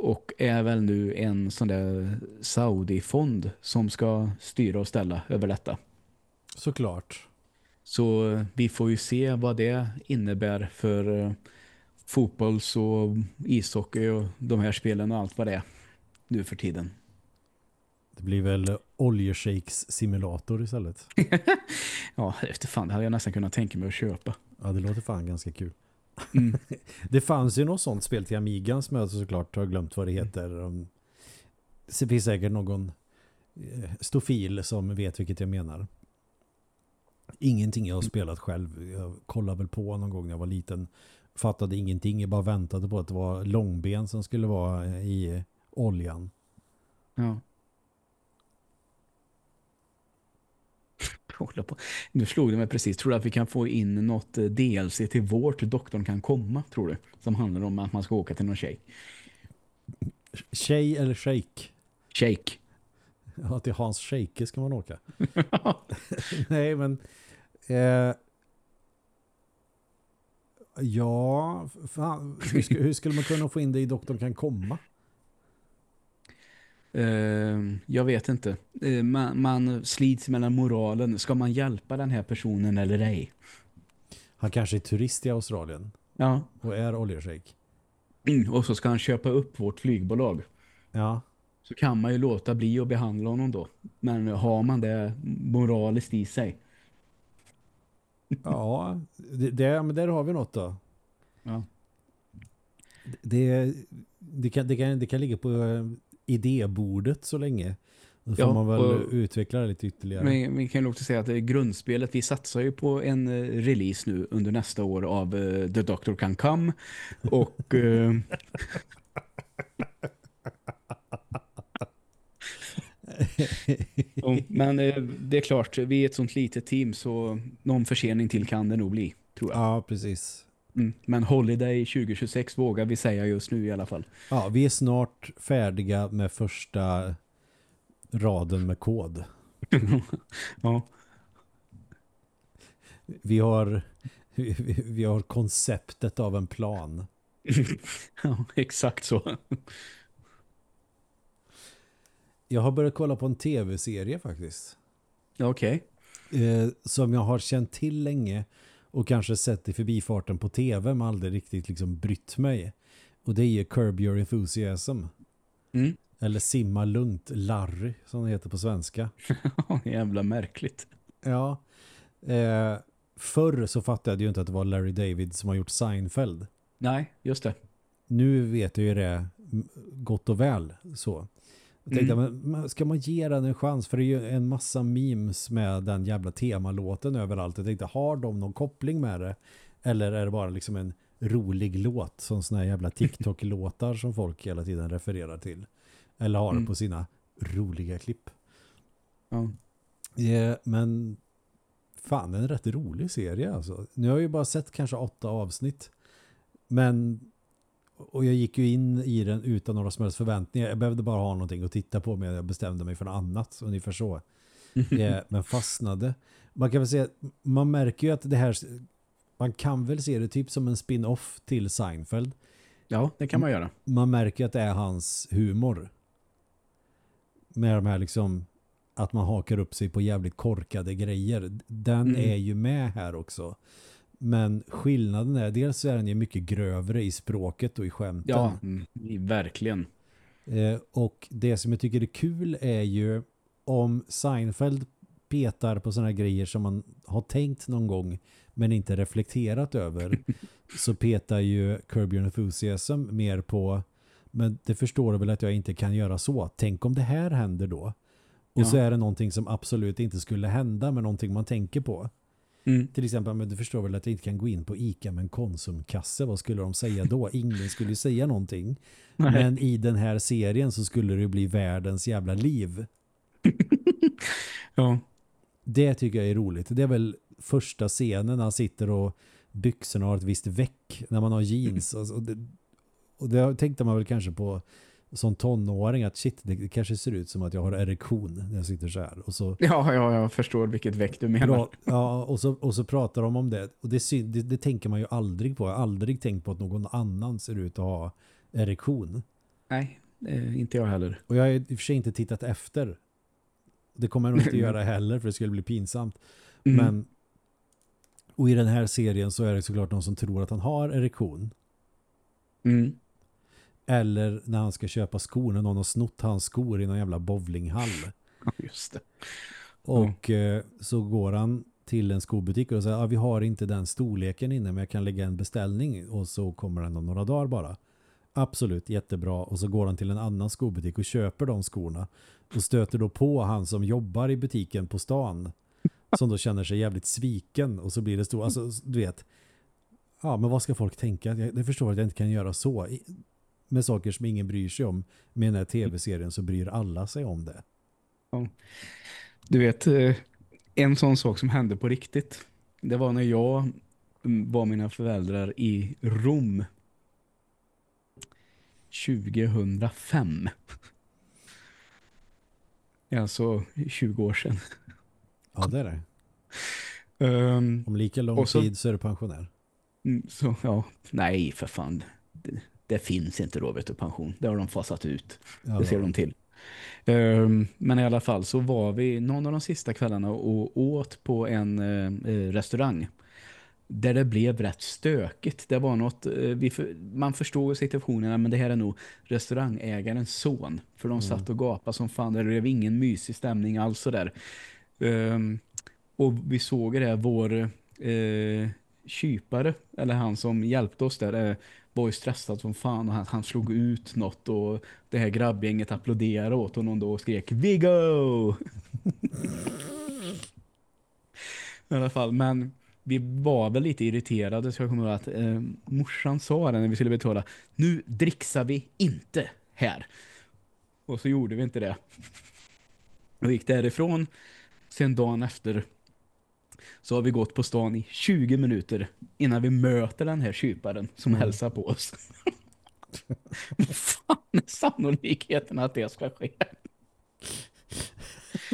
Och är väl nu en sån där Saudi-fond som ska styra och ställa över detta. Såklart. Så vi får ju se vad det innebär för eh, fotbolls- och ishockey och de här spelen och allt vad det är nu för tiden. Det blir väl oljeshakes simulator istället. ja, efter fan, det hade jag nästan kunnat tänka mig att köpa. Ja, det låter fan ganska kul. Mm. det fanns ju något sånt spel till Amigan som jag såklart har glömt vad det heter. Det finns säkert någon eh, stofil som vet vilket jag menar. Ingenting jag har spelat själv. Jag kollade väl på någon gång när jag var liten. Fattade ingenting. Jag bara väntade på att det var långben som skulle vara i oljan. Ja. Hålla på. Nu slog det mig precis. Tror du att vi kan få in något eh, DLC till vårt doktorn kan komma, tror du? Som handlar om att man ska åka till någon tjej. Tjej eller shake? Shake. Ja, till Hans Shake ska man åka. Nej, men... Eh, ja, fan, hur, skulle, hur skulle man kunna få in det i doktorn kan komma? Uh, jag vet inte. Uh, man, man slits mellan moralen. Ska man hjälpa den här personen eller ej? Han kanske är turist i Australien. Ja. Och är oljeshejk. Mm, och så ska han köpa upp vårt flygbolag. Ja. Så kan man ju låta bli att behandla honom då. Men har man det moraliskt i sig? Ja, det, det, men där har vi något då. Ja. Det, det, kan, det, kan, det kan ligga på idébordet så länge. Då får ja, man väl utveckla det lite ytterligare. Men vi kan också säga att grundspelet, vi satsar ju på en eh, release nu under nästa år av uh, The Doctor Can Come. Och... Uh, men det är klart, vi är ett sånt litet team så någon försening till kan det nog bli, tror jag. Ja, precis. Mm. Men Holiday 2026 vågar vi säga just nu i alla fall. Ja, vi är snart färdiga med första raden med kod. ja. Vi har, vi, vi har konceptet av en plan. ja, exakt så. Jag har börjat kolla på en tv-serie faktiskt. Okej. Okay. Eh, som jag har känt till länge och kanske sett i förbifarten på tv men aldrig riktigt liksom brytt mig. Och det är ju Curb Your Enthusiasm. Mm. Eller Simma Lugnt Larry som det heter på svenska. Jävla märkligt. Ja. Eh, förr så fattade jag ju inte att det var Larry David som har gjort Seinfeld. Nej, just det. Nu vet jag ju det gott och väl så. Jag tänkte, Mm. men ska man ge den en chans? För det är ju en massa memes med den jävla temalåten överallt. Jag tänkte, har de någon koppling med det? Eller är det bara liksom en rolig låt som såna här jävla TikTok-låtar som folk hela tiden refererar till? Eller har det Mm. på sina roliga klipp? Ja. Ja, men fan, det är en rätt rolig serie alltså. Nu har jag ju bara sett kanske åtta avsnitt. Men och jag gick ju in i den utan några som helst förväntningar. Jag behövde bara ha någonting att titta på men jag bestämde mig för något annat. Ungefär så. Ja, men fastnade. Man kan väl säga, man märker ju att det här, man kan väl se det typ som en spin-off till Seinfeld. ja, det kan man göra. Man märker att det är hans humor. Med de här liksom, att man hakar upp sig på jävligt korkade grejer. Den Mm. är ju med här också. Men skillnaden är, dels så är den ju mycket grövre i språket och i skämten. Ja, mm, verkligen. Eh, och det som jag tycker är kul är ju om Seinfeld petar på sådana grejer som man har tänkt någon gång men inte reflekterat över så petar ju Curb Your Enthusiasm mer på men det förstår du väl att jag inte kan göra så. Tänk om det här händer då. Och Ja. så är det någonting som absolut inte skulle hända men någonting man tänker på. Mm. Till exempel, men du förstår väl att jag inte kan gå in på Ica med en konsumkasse. Vad skulle de säga då? Ingen skulle säga någonting. Nej. Men i den här serien så skulle det bli världens jävla liv. Ja. Det tycker jag är roligt. Det är väl första scenen när han sitter och byxorna har ett visst väck när man har jeans. Alltså, och, det, och det tänkte man väl kanske på som tonåring att shit, det kanske ser ut som att jag har erektion när jag sitter så här. Och så, Ja, ja, jag förstår vilket väck du menar. ja, och, så, och så pratar de om det. Och det, det, det tänker man ju aldrig på. Jag har aldrig tänkt på att någon annan ser ut att ha erektion. Nej, inte jag heller. Och jag har i och för sig inte tittat efter. Det kommer jag nog inte göra heller för det skulle bli pinsamt. Mm. Men och i den här serien så är det såklart någon som tror att han har erektion. Mm. Eller när han ska köpa skor när någon har snott hans skor i någon jävla bowlinghall. Just det. Och eh, så går han till en skobutik och säger ah, vi har inte den storleken inne men jag kan lägga en beställning och så kommer den om några dagar bara. Absolut, jättebra. Och så går han till en annan skobutik och köper de skorna och stöter då på han som jobbar i butiken på stan som då känner sig jävligt sviken och så blir det stor, alltså du vet ja men vad ska folk tänka? Jag, jag förstår att jag inte kan göra så med saker som ingen bryr sig om. Med den här tv-serien så bryr alla sig om det. Du vet, eh, en sån sak som hände på riktigt. Det var när jag mm, var mina föräldrar i Rom 2005. Det är Alltså 20 år sedan. Ja det är det. Ehm, Om lika lång så- tid så är du pensionär. mm, så, ja, nej för fan. Det, finns inte vet du, pension. Det har de fasat ut. Ja, Det ser de till. Ehm, men i alla fall så var vi någon av de sista kvällarna och åt på en eh, eh, restaurang där det blev rätt stökigt. Det var något, vi för, man förstår situationen, men det här är nog restaurangägarens son. För de satt och gapade som fan, det blev ingen mysig stämning alls sådär. Ehm, och vi såg det vår eh, kypare, eller han som hjälpte oss där, eh, var ju stressad som fan och han, han slog ut något och det här grabbgänget applåderade åt honom då och skrek Viggo! I alla fall, men vi var väl lite irriterade så jag kommer ihåg att eh, morsan sa det när vi skulle betala nu dricksar vi inte här. Och så gjorde vi inte det. Och gick därifrån. Sen dagen efter så har vi gått på stan i 20 minuter innan vi möter den här kyparen som hälsar på oss. Vad fan är sannolikheten att det ska ske?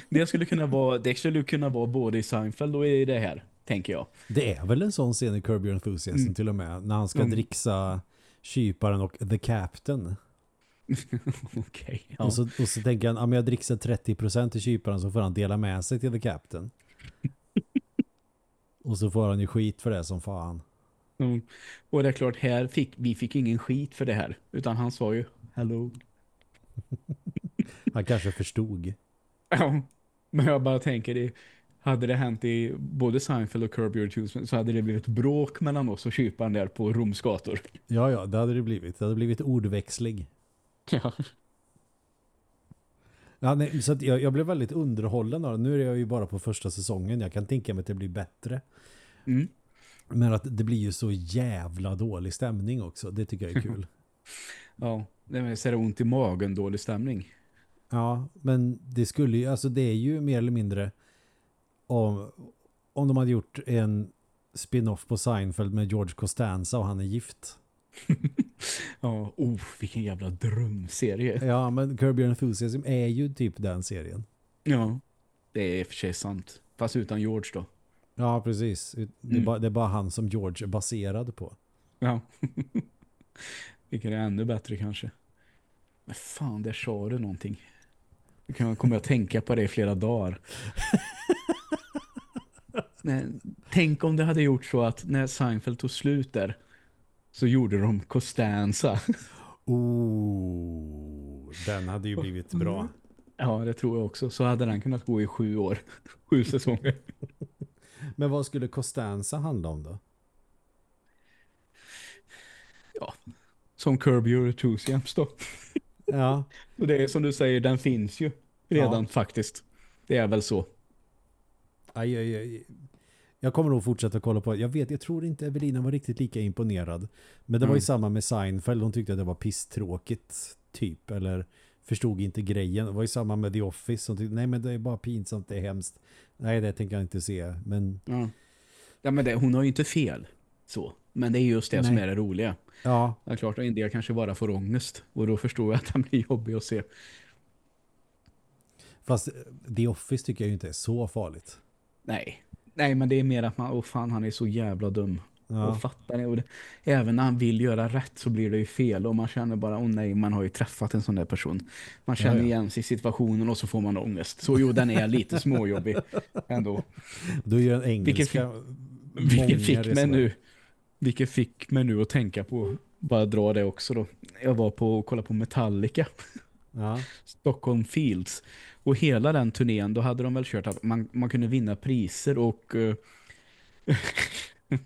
Det skulle kunna vara, det skulle kunna vara både i Seinfeld och i det här, tänker jag. Det är väl en sån scen i Curb Your Enthusiasm Mm. till och med. När han ska Mm. dricksa kyparen och The Captain. Okej. ja. Och, så, och så tänker han, om jag dricksar 30% till kyparen så får han dela med sig till The Captain. Och så får han ju skit för det som fan. Mm. Och det är klart, här fick, vi fick ingen skit för det här. Utan han sa ju, hello. Han kanske förstod. Ja, men jag bara tänker det. hade det hänt i både Seinfeld och Curb Your Enthusiasm så hade det blivit bråk mellan oss och kyparen där på Roms gator. Ja, ja, det hade det blivit. Det hade blivit ordväxling. Ja. Ja, nej, så jag, jag blev väldigt underhållen av det. Nu är jag ju bara på första säsongen. Jag kan tänka mig att det blir bättre. Mm. Men att det blir ju så jävla dålig stämning också. Det tycker jag är kul. Ja, det är så ont i magen, dålig stämning. ja, men det skulle ju, alltså det är ju mer eller mindre om, om de hade gjort en spin-off på Seinfeld med George Costanza och han är gift. Ja, oh, vilken jävla drömserie. Ja, men Curb Your Enthusiasm är ju typ den serien. Ja, det är för sig sant. Fast utan George då. Ja, precis. Det är, Mm. bara, det är bara han som George är baserad på. Ja. Vilket är ännu bättre kanske. Men fan, där sa du någonting. Kan jag- kommer jag tänka på det i flera dagar. Nej, tänk om det hade gjort så att när Seinfeld tog slut där så gjorde de Costanza. Oh, den hade ju blivit bra. Ja, det tror jag också. Så hade den kunnat gå i sju år. Sju säsonger. Men vad skulle Costanza handla om då? Som Curb Your Enthusiasm då. Ja, Och det är som du säger, den finns ju redan Ja. faktiskt. Det är väl så. aj, aj, aj. Jag kommer nog fortsätta kolla på. Jag vet, jag tror inte Evelina var riktigt lika imponerad. Men det var ju Mm. samma med Seinfeld. Hon tyckte att det var pisstråkigt typ. Eller förstod inte grejen. Det var ju samma med The Office. Hon tyckte, nej men det är bara pinsamt, det är hemskt. Nej, det tänker jag inte se. Men Ja, ja men det, hon har ju inte fel. Så. Men det är just det som Nej. är det roliga. ja, Det är klart en del kanske bara får ångest. Och då förstår jag att den blir jobbig att se. fast The Office tycker jag ju inte är så farligt. Nej. Nej, men det är mer att man, åh fan han är så jävla dum. Ja. Och fattar det. Och det. Även när han vill göra rätt så blir det ju fel. Och man känner bara, åh nej, man har ju träffat en sån där person. Man känner Ja, ja. igen sig i situationen och så får man ångest. Så jo, den är lite småjobbig ändå. Då gör den engelska Vilket många fick, mig nu, vilket fick mig nu att tänka på, bara dra det också då. Jag var på och kollade på Metallica, Ja, Stockholm Fields. Och hela den turnén, då hade de väl kört att man, man kunde vinna priser och eh,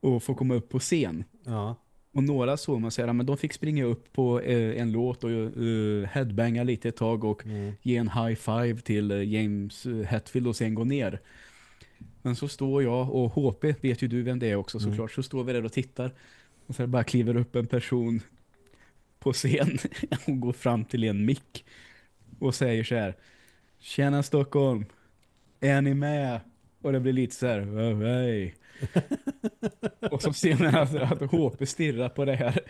och få komma upp på scen. ja, Och några såg man säga, men de fick springa upp på eh, en låt och uh, headbanga lite ett tag och mm. ge en high five till eh, James Hetfield och sen gå ner. Men så står jag och HP, vet ju du vem det är också Mm. såklart, så står vi där och tittar. Och så bara kliver upp en person på scen och går fram till en mick och säger så här Tjena Stockholm, är ni med? Och det blir lite så här, "Oh, hej. och så ser man att, att HP stirrar på det här.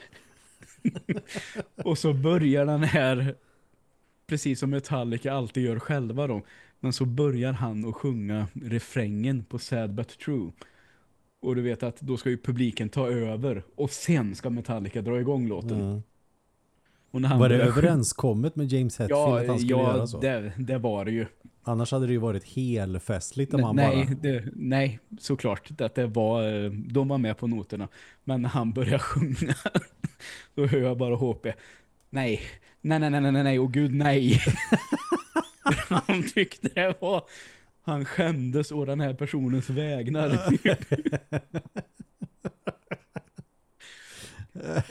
och så börjar den här precis som Metallica alltid gör själva då. Men så börjar han att sjunga refrängen på Sad But True. Och du vet att då ska ju publiken ta över. Och sen ska Metallica dra igång låten. Mm. Och när han Var det överenskommet med James Hetfield Ja, att han skulle ja göra så? det, det var det ju. Annars hade det ju varit helfestligt om han nej, bara... det, nej, såklart. Att det var, eh, de var med på noterna. Men när han började sjunga då hör jag bara HP. Nej, nej, nej, nej, nej, nej, och gud nej. han tyckte det var... Han skämdes å den här personens vägnar.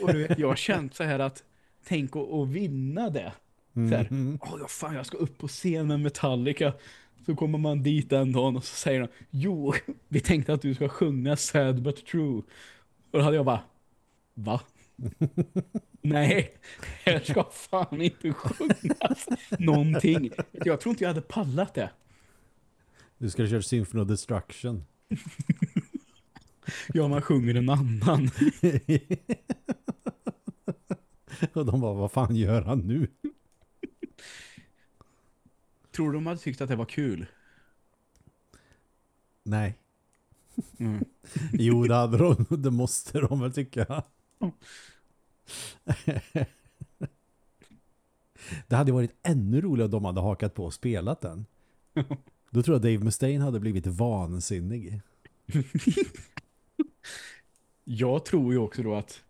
och du vet, jag har känt så här att tänk att, vinna det. Så här, ja, fan, jag ska upp på scen med Metallica. Så kommer man dit en dag och så säger de, jo, vi tänkte att du ska sjunga Sad But True. Och då hade jag bara, va? Nej, jag ska fan inte sjungas någonting. Jag tror inte jag hade pallat det. Du ska köra Symphony of Destruction. Ja, man sjunger en annan. Och de bara, vad fan gör han nu? Tror du de hade tyckt att det var kul? Nej. Mm. Jo, det hade de. Det måste de väl tycka. Det hade varit ännu roligare om de hade hakat på och spelat den. Då tror jag Dave Mustaine hade blivit vansinnig. Jag tror ju också då att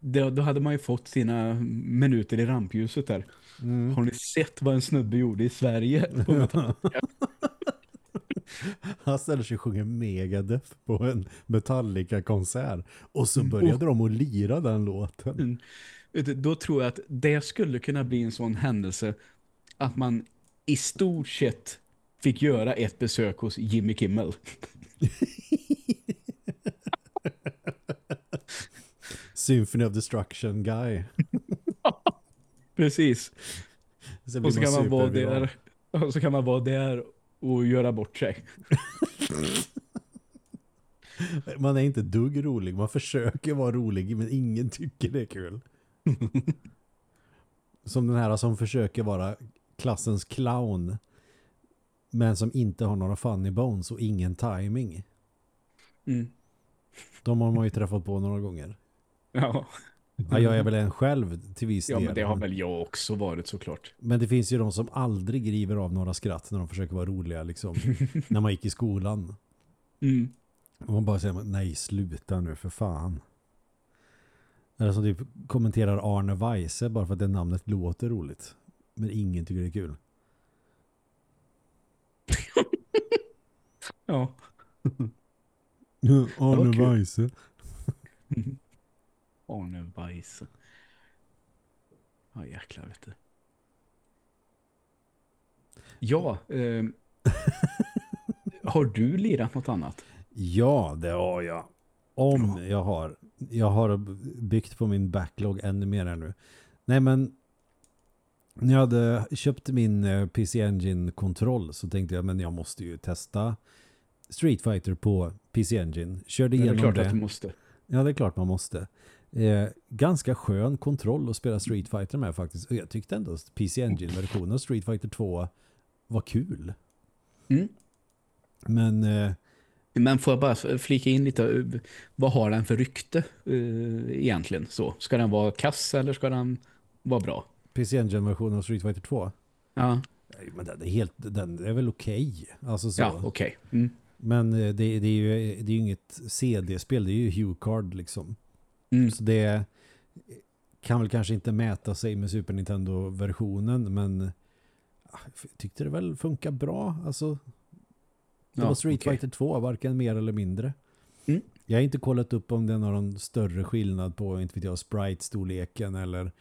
det, då hade man ju fått sina minuter i rampljuset där. Mm. Har ni sett vad en snubbe gjorde i Sverige? På? Han ställer sig och sjunger Megadeth på en Metallica-konsert. Och så började de att lira den låten. Mm. Då tror jag att det skulle kunna bli en sån händelse att man i stort sett fick göra ett besök hos Jimmy Kimmel. Symphony of Destruction Guy. Precis. Blir Och så kan man vara där och så kan man vara där och göra bort sig. Man är inte dugg rolig. Man försöker vara rolig men ingen tycker det är kul. Som den här som försöker vara klassens clown men som inte har några funny bones och ingen timing. Mm. De har man ju träffat på några gånger. Ja. Ja, jag är väl en själv till viss ja, del. men det har väl jag också varit såklart. Men det finns ju de som aldrig river av några skratt när de försöker vara roliga liksom. när man gick i skolan. Mm. Och man bara säger, nej sluta nu för fan. Eller som typ kommenterar Arne Weise bara för att det namnet låter roligt. Men ingen tycker det är kul. Ja. Arne. Weise. Arne Weise. Ja, jäklar vet du. Ja, ehm, har du lirat något annat? Ja, det har jag. Om jag har. Jag har byggt på min backlog ännu mer här nu. Nej men när jag hade köpt min eh, PC Engine-kontroll så tänkte jag men jag måste ju testa Street Fighter på PC Engine. Körde Det är igenom väl klart det. att du måste. Ja, det är klart man måste. Eh, ganska skön kontroll att spela Street Fighter med faktiskt. Och jag tyckte ändå att PC Engine-versionen av Street Fighter 2 var kul. Mm. Men eh, Men får jag bara flika in lite, eh, vad har den för rykte eh, egentligen? Så, ska den vara kass eller ska den vara bra? PC Engine-versionen av Street Fighter 2 Ja, Men den är, helt, den är väl okej. Alltså så. ja okej. Mm. Men eh, det, det är ju det är ju inget CD-spel, det är ju Hue Card liksom. Mm. Så det kan väl kanske inte mäta sig med Super Nintendo-versionen, men ah, jag tyckte det väl funkar bra. Alltså, det Ja, var Street okej. Fighter 2, varken mer eller mindre. Mm. Jag har inte kollat upp om det är någon större skillnad på, inte vet jag, sprite-storleken eller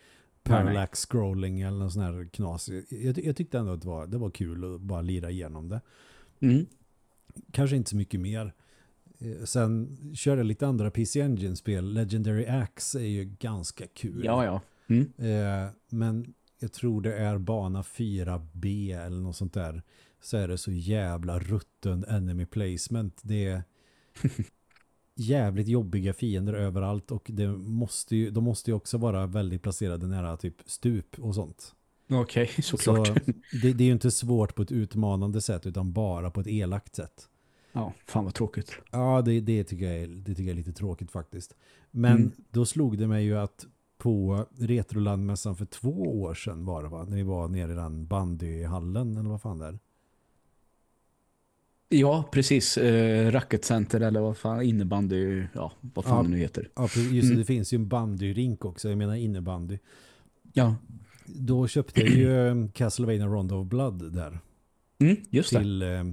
parallax scrolling eller någon sån här knas. Jag, jag tyckte ändå att det var, det var kul att bara lira igenom det. Mm. Kanske inte så mycket mer. Eh, Sen körde jag lite andra PC Engine-spel. Legendary Axe är ju ganska kul. Ja, ja. Mm. Eh, men jag tror det är bana 4B eller något sånt där. Så är det så jävla rutten enemy placement. Det är jävligt jobbiga fiender överallt och det måste ju, de måste ju också vara väldigt placerade nära typ stup och sånt. Okej, såklart. Så det, det är ju inte svårt på ett utmanande sätt utan bara på ett elakt sätt. Ja, fan vad tråkigt. Ja, det, det, tycker jag är, det tycker jag är lite tråkigt faktiskt. Men Mm. då slog det mig ju att på Retrolandmässan för två år sedan var det va? När vi var nere i den bandyhallen eller vad fan det är. Ja, precis. Eh, racketcenter eller vad fan, innebandy, ja, vad fan Ja. det nu heter. Ja, just det, Mm. det finns ju en bandyrink också. Jag menar innebandy. Ja, Då köpte jag ju Castlevania Rondo of Blood där. mm, just det. till eh,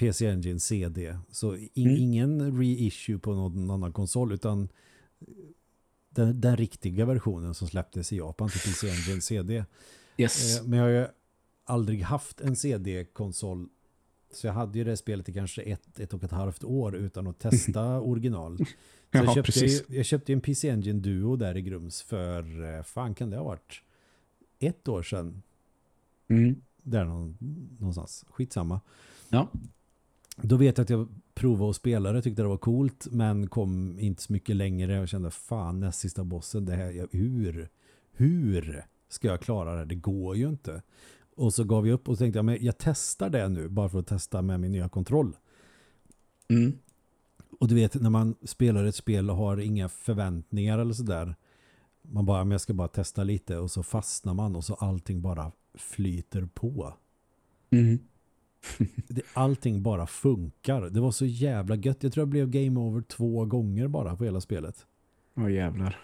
PC Engine CD. Så in, Mm. ingen reissue på någon annan konsol utan den, den riktiga versionen som släpptes i Japan till PC Engine CD. Yes. Eh, men jag har ju aldrig haft en CD-konsol så jag hade ju det spelet i kanske ett, ett och ett halvt år utan att testa original. Så jag, Ja, köpte ju, jag köpte en PC Engine Duo där i Grums för, eh, fan kan det ha varit? Ett år sedan. Mm. Där någon, någonstans. Skitsamma. Ja. Då vet jag att jag provade att spela det, tyckte det var coolt, men kom inte så mycket längre och kände fan näst sista bossen, det här, jag, hur, hur ska jag klara det? Det går ju inte. Och så gav jag upp och tänkte jag, men jag testar det nu bara för att testa med min nya kontroll. Mm. Och du vet, när man spelar ett spel och har inga förväntningar eller sådär, man bara, men jag ska bara testa lite och så fastnar man och så allting bara flyter på. Mm. det, allting bara funkar. Det var så jävla gött. Jag tror jag blev game over två gånger bara på hela spelet. Åh jävlar.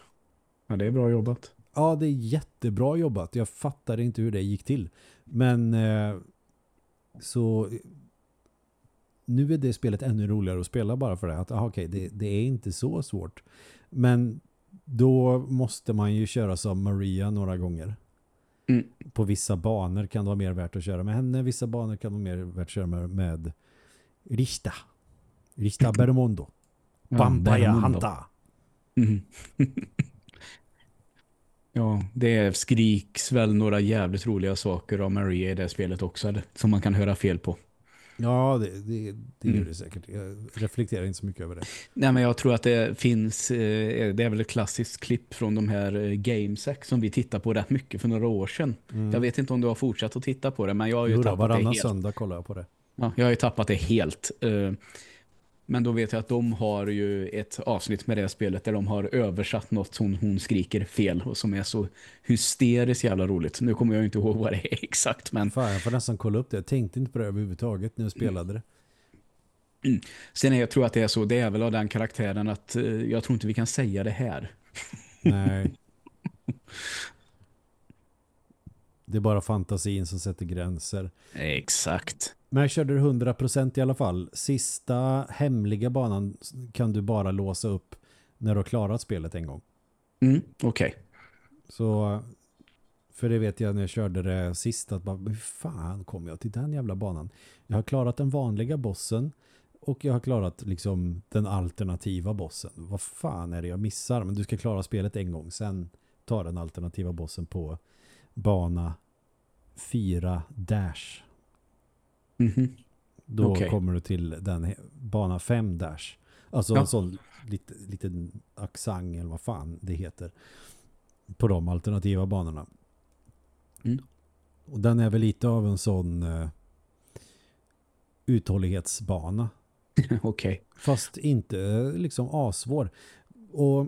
Ja, det är bra jobbat. Ja, det är jättebra jobbat. Jag fattar inte hur det gick till. Men eh, så nu är det spelet ännu roligare att spela bara för det. Att aha, okej, det, det är inte så svårt. Men då måste man ju köra som Maria några gånger. Mm. På vissa banor kan det vara mer värt att köra med henne. Vissa banor kan det vara mer värt att köra med, med Rista. Rista Bermondo. Bambaya Bermundo. Hanta. Mm. ja, det skriks väl några jävligt roliga saker av Maria i det spelet också, som man kan höra fel på. Ja, det, det, det gör Mm. det säkert. Jag reflekterar inte så mycket över det. Nej, men jag tror att det finns, eh, det är väl ett klassiskt klipp från de här eh, Gamesack som vi tittade på rätt mycket för några år sedan. Jag vet inte om du har fortsatt att titta på det, men jag har ju Jo, tappat det varannan helt. söndag kollar jag på det. Ja, jag har ju tappat det helt. Men då vet jag att de har ju ett avsnitt med det spelet där de har översatt något som hon skriker fel och som är så hysteriskt jävla roligt. Nu kommer jag inte ihåg vad det är exakt, men Fan, jag får nästan kolla upp det. Jag tänkte inte på det överhuvudtaget när jag spelade det. sen är jag tror att det är så, det är väl av den karaktären att eh, jag tror inte vi kan säga det här. Nej. Det är bara fantasin som sätter gränser. Exakt. Men jag körde det 100% i alla fall. Sista hemliga banan kan du bara låsa upp när du har klarat spelet en gång. Mm, Okej. Så för det vet jag när jag körde det sist att bara, hur fan kom jag till den jävla banan? Jag har klarat den vanliga bossen och jag har klarat liksom den alternativa bossen. Vad fan är det jag missar? Men du ska klara spelet en gång, sen tar den alternativa bossen på bana 4 dash. Mhm. Då Okej. kommer du till den bana 5 dash. Alltså Ja. en sån lite, liten accent eller vad fan det heter. På de alternativa banorna. Mm. Och den är väl lite av en sån uh, uthållighetsbana. Okej. Fast inte eh, liksom asvår. Och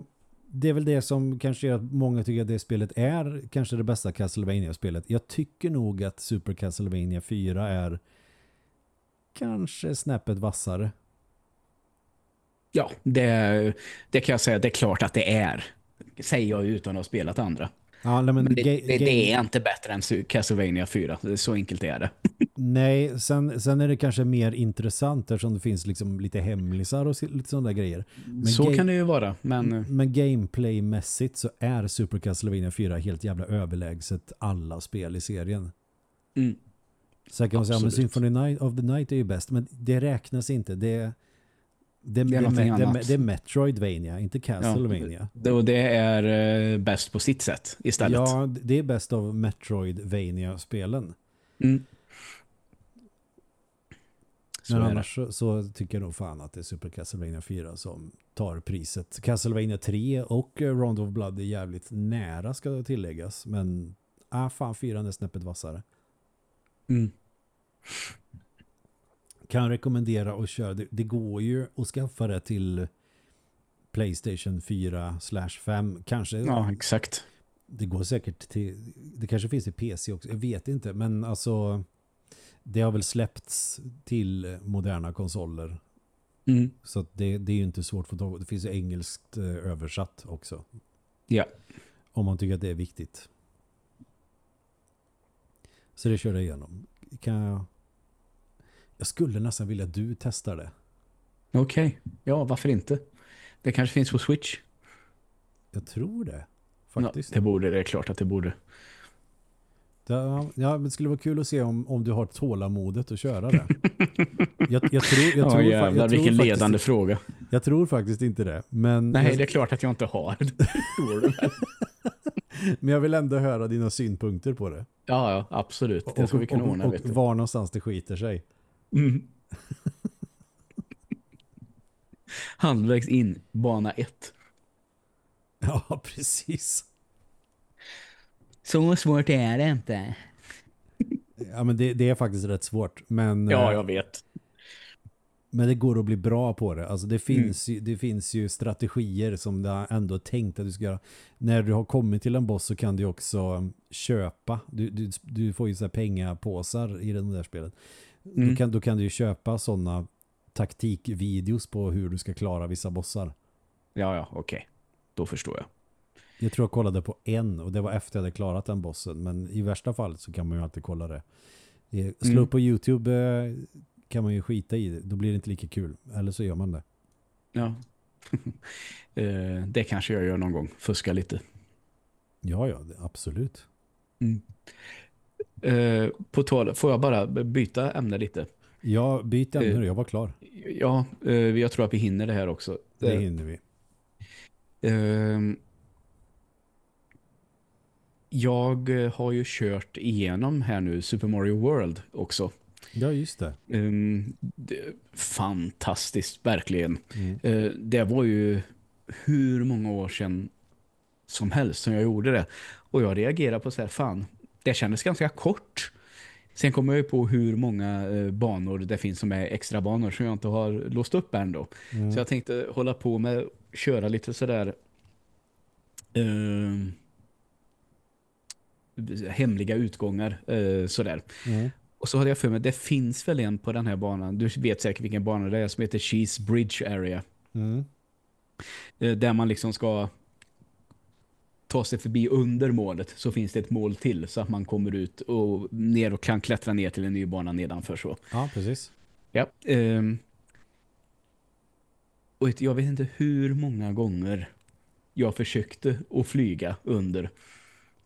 det är väl det som kanske gör att många tycker att det spelet är kanske det bästa Castlevania-spelet. Jag tycker nog att Super Castlevania 4 är kanske snäppet vassare. Ja, det, det kan jag säga. Det är klart att det är. Säger jag utan att ha spelat andra. Ja, men Men det, det, det är inte bättre än Castlevania 4. Det är Så enkelt är det. Nej, sen, sen är det kanske mer intressant eftersom det finns liksom lite hemlisar och lite sådana där grejer. Men så kan det ju vara. Men eh, Men gameplaymässigt så är Super Castlevania 4 helt jävla överlägset alla spel i serien. mm, Så kan man säga, men Absolut. Symphony of the Night är ju bäst, men det räknas inte. Det, det, det, det, det är Metroidvania, inte Castlevania. det, och det är eh, bäst på sitt sätt istället. Ja, det är bäst av Metroidvania-spelen. Mm. Men annars så, så tycker jag nog fan att det är Super Castlevania 4 som tar priset. Castlevania 3 och eh, Round of Blood är jävligt nära ska det tilläggas. Men ah, fan 4 är snäppet vassare. Mm. Kan rekommendera att köra. Det, det går ju att skaffa det till Playstation 4 5. Kanske Ja, exakt. det går säkert till det kanske finns i PC också. Jag vet inte. Men alltså det har väl släppts till moderna konsoler. Mm. Så det, det är ju inte svårt att få tag. Det finns ju engelskt eh, översatt också. Ja. Om man tycker att det är viktigt. Så det kör jag igenom. Kan jag... jag skulle nästan vilja att du testar det. Okej. Ja, varför inte? Det kanske finns på Switch. Jag tror det. Ja, Faktiskt. det borde det. är klart att det borde. Ja, ja, men det skulle vara kul att se om, om du har tålamodet att köra det. Jag, jag tror, jag Ja, tror, fa- jävlar, jag, tror vilken faktiskt, ledande fråga. jag tror faktiskt inte det. Men, Nej, jag, det är klart att jag inte har. Men jag vill ändå höra dina synpunkter på det. ja, ja, absolut. Det ska vi kunna och, ordna, och, du. var någonstans det skiter sig. Mm. Halvvägs in, bana ett. Ja, precis. Så svårt är det inte. Ja, men det, det är faktiskt rätt svårt. Men, Ja, eh, jag vet. men det går att bli bra på det. Alltså Mm. det finns, ju, det finns ju strategier som det ändå är tänkt att du ska göra. När du har kommit till en boss så kan du också köpa. Du, du, du får ju så här pengapåsar i det där spelet. Mm. Då, kan, då kan du ju köpa sådana taktikvideos på hur du ska klara vissa bossar. Ja, ja, okej. Då förstår jag. Jag tror jag kollade på en och det var efter jag hade klarat den bossen. Men i värsta fall så kan man ju alltid kolla det. Eh, Slå Mm. på Youtube eh, kan man ju skita i det. Då blir det inte lika kul. Eller så gör man det. Ja. Eh, det kanske jag gör någon gång. Fuska lite. Ja, ja, absolut. Eh, på tal, får jag bara byta ämne lite? Ja, byt ämne Eh. Jag var klar. Ja, eh, jag tror att vi hinner det här också. Det Eh, hinner vi. Ehm, jag har ju kört igenom här nu Super Mario World också. Ja, just det. Ehm, det, fantastiskt, verkligen. Mm. Eh, det var ju hur många år sedan som helst som jag gjorde det. Och jag reagerade på så här, fan, det kändes ganska kort. Sen kommer jag ju på hur många eh, banor det finns som är extra banor som jag inte har låst upp än då. Mm. Så jag tänkte hålla på med köra lite sådär eh, hemliga utgångar eh, sådär. Mm. Och så hade jag för mig, det finns väl en på den här banan, du vet säkert vilken bana det är, som heter Cheese Bridge Area. Mm. Eh, där man liksom ska ta sig förbi under målet så finns det ett mål till så att man kommer ut och ner och kan klättra ner till en ny bana nedanför så. Ja, precis. Ja. ehm. och jag vet inte hur många gånger jag försökte att flyga under.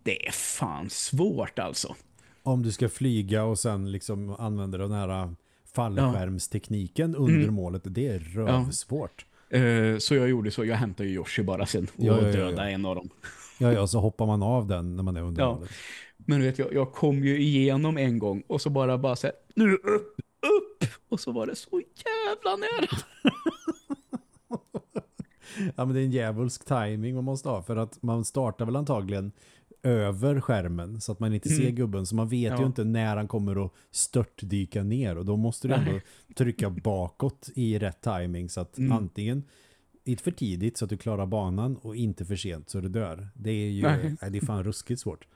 Det är fan svårt alltså. Om du ska flyga och sen liksom använder den här fallskärmstekniken under Mm. målet, det är rövsvårt. Eh, så jag gjorde så. Jag hämtade ju Yoshi bara sen och Ja, ja, ja, ja. dödade en av dem. Ja, ja, så hoppar man av den när man är under Ja. Men du vet, jag, jag kom ju igenom en gång och så bara bara så här, nu upp, upp! Och så var det så jävla nära. Ja, men det är en djävulsk timing man måste ha för att man startar väl antagligen över skärmen så att man inte ser Mm. gubben så man vet ju Ja. inte när han kommer att störtdyka ner och då måste du ändå trycka bakåt i rätt timing så att Mm. antingen inte för tidigt så att du klarar banan och inte för sent så du dör. Det är ju Nej. nej, det är fan ruskigt svårt.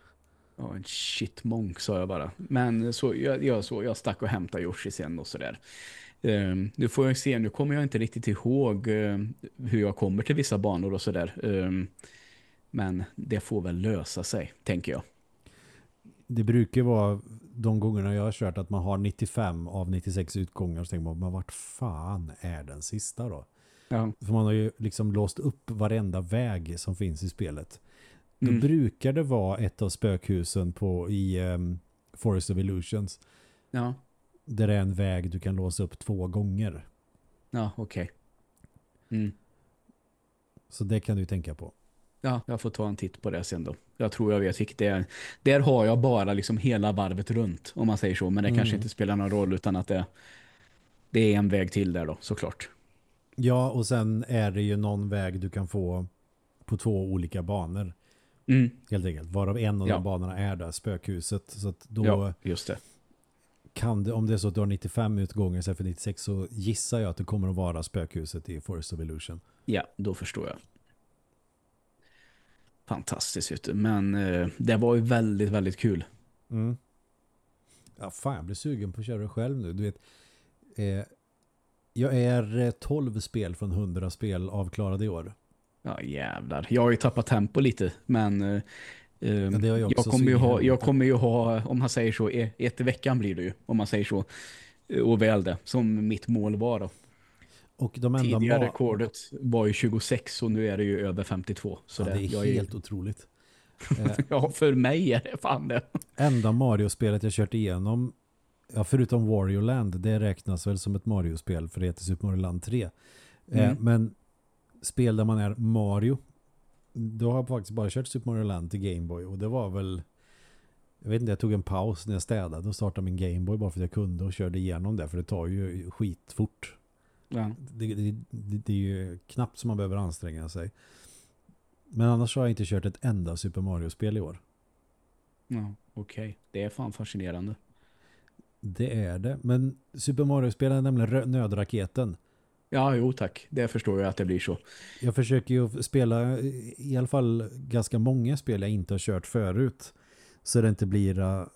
Ja, en shitmonk sa jag bara. Men så, jag, jag, så, jag stack och hämtade Yoshi sen och sådär. Um, nu får jag se, nu kommer jag inte riktigt ihåg eh, hur jag kommer till vissa banor och sådär. Um, men det får väl lösa sig, tänker jag. Det brukar vara de gångerna jag har kört att man har 95 av 96 utgångar så tänker man, men vart fan är den sista då? Ja. För man har ju liksom låst upp varenda väg som finns i spelet. Då Mm. brukar det vara ett av spökhusen på, i um, Forest of Illusions. Ja, Där det är en väg du kan låsa upp två gånger. ja okej. Mm. Så det kan du tänka på. Ja, jag får ta en titt på det sen då. Jag tror jag vet vilket det är. Där har jag bara liksom hela varvet runt, om man säger så. Men det kanske Mm. inte spelar någon roll utan att det, det är en väg till där då, såklart. Ja, och sen är det ju någon väg du kan få på två olika banor. Mm. Helt enkelt. Varav en av Ja. de banorna är där, spökhuset. Så att då Ja, just det. kan det, om det är så att du har 95 utgångar istället för 96 så gissar jag att det kommer att vara spökhuset i Forest of Illusion. Ja, då förstår jag. Fantastiskt, vet du. Men eh, det var ju väldigt, väldigt kul. Mm. Ja, fan, jag blir sugen på att köra själv nu. Du vet, eh, jag är eh, 12 spel från 100 spel avklarade i år. Ja, jävlar. Jag har ju tappat tempo lite, men eh, eh, Ja, jag jag, kommer ha, jag kommer ju ha, om man säger så, e- ett i veckan blir det ju, om man säger så. Eh, Och väl det, som mitt mål var då. Och de enda Tidigare rekordet var ju 26 och nu är det ju över 52. Så ja, det är helt otroligt. Eh, Ja, för mig är det fan det. enda Mario-spelet jag kört igenom ja, förutom Wario Land, det räknas väl som ett Mario-spel för det heter Super Mario Land 3. Eh, Mm. men spel där man är Mario då har jag faktiskt bara kört Super Mario Land till Game Boy och det var väl jag vet inte, jag tog en paus när jag städade och startade min Game Boy bara för att jag kunde och körde igenom det för det tar ju skitfort. Ja. Det, det, det, det är ju knappt som man behöver anstränga sig. Men annars har jag inte kört ett enda Super Mario-spel i år. Ja, okej. Det är fan fascinerande. Det är det. Men Super Mario-spelen är nämligen nödraketen. Ja, jo tack. Det förstår jag att det blir så. Jag försöker ju spela i alla fall ganska många spel jag inte har kört förut. Så det inte blir uh,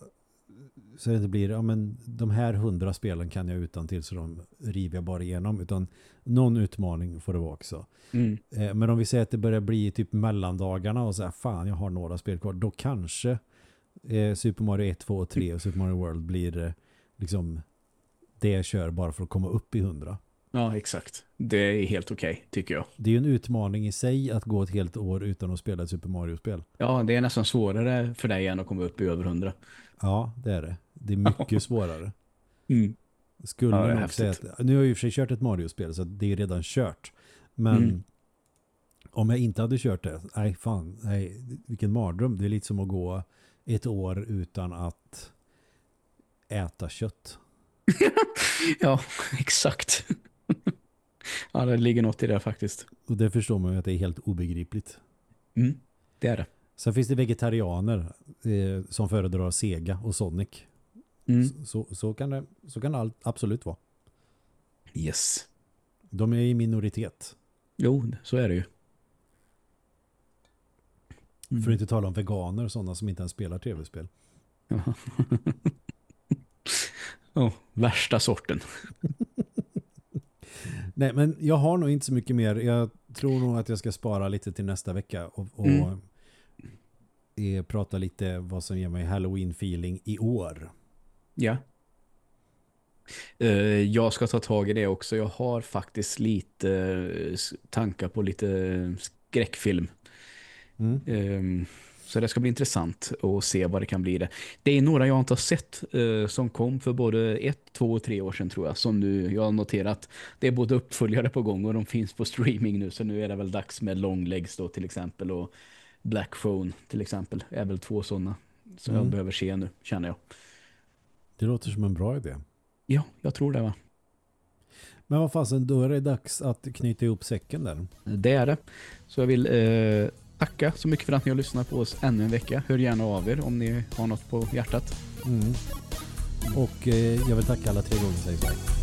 så det inte blir, ja men de här hundra spelen kan jag utan till så de river jag bara igenom. Utan någon utmaning får det vara också. Mm. Eh, men om vi säger att det börjar bli typ mellandagarna och så här, fan jag har några spel kvar. Då kanske eh, Super Mario 1, 2 och 3 och Super Mario World blir eh, liksom det jag kör bara för att komma upp i hundra. Ja, exakt. Det är helt okej, tycker jag. Det är ju en utmaning i sig att gå ett helt år utan att spela ett Super Mario-spel. Ja, det är nästan svårare för dig än att komma upp i över hundra. Ja, det är det. Det är mycket svårare. Mm. Skulle Ja, nog säga att, nu har jag ju för sig kört ett Mario-spel så det är redan kört. Men Mm. om jag inte hade kört det, nej fan, nej, vilken mardröm. Det är lite som att gå ett år utan att äta kött. Ja, exakt. ja, det ligger något i det faktiskt. Och det förstår man ju att det är helt obegripligt. Mm. Det är det. Sen finns det vegetarianer eh, som föredrar Sega och Sonic. Mm. Så, så kan det så kan det absolut vara. Yes. De är i minoritet. Jo, så är det ju. Mm. För att inte tala om veganer och sådana som inte ens spelar tv-spel. oh, värsta sorten. Nej, men jag har nog inte så mycket mer. Jag tror nog att jag ska spara lite till nästa vecka och, och Mm. eh, prata lite vad som ger mig Halloween-feeling i år. Ja. Eh, jag ska ta tag i det också. Jag har faktiskt lite eh, tankar på lite skräckfilm. Mm. Ehm, Så det ska bli intressant att se vad det kan bli det. Det är några jag inte har sett eh, som kom för både ett, två och tre år sedan tror jag. Som nu jag har noterat. Det är både uppföljare på gång och de finns på streaming nu. Så nu är det väl dags med Longlegs då till exempel. Och Black Phone till exempel. är väl två sådana som Mm. jag behöver se nu känner jag. Det låter som en bra idé. Ja, jag tror det va. Men vad fasen, då är det dags att knyta ihop säcken där. Det är det. Så jag vill eh, tacka så mycket för att ni har lyssnat på oss ännu en vecka. Hör gärna av er om ni har något på hjärtat. Mm. Och eh, jag vill tacka alla tre gånger sägs det.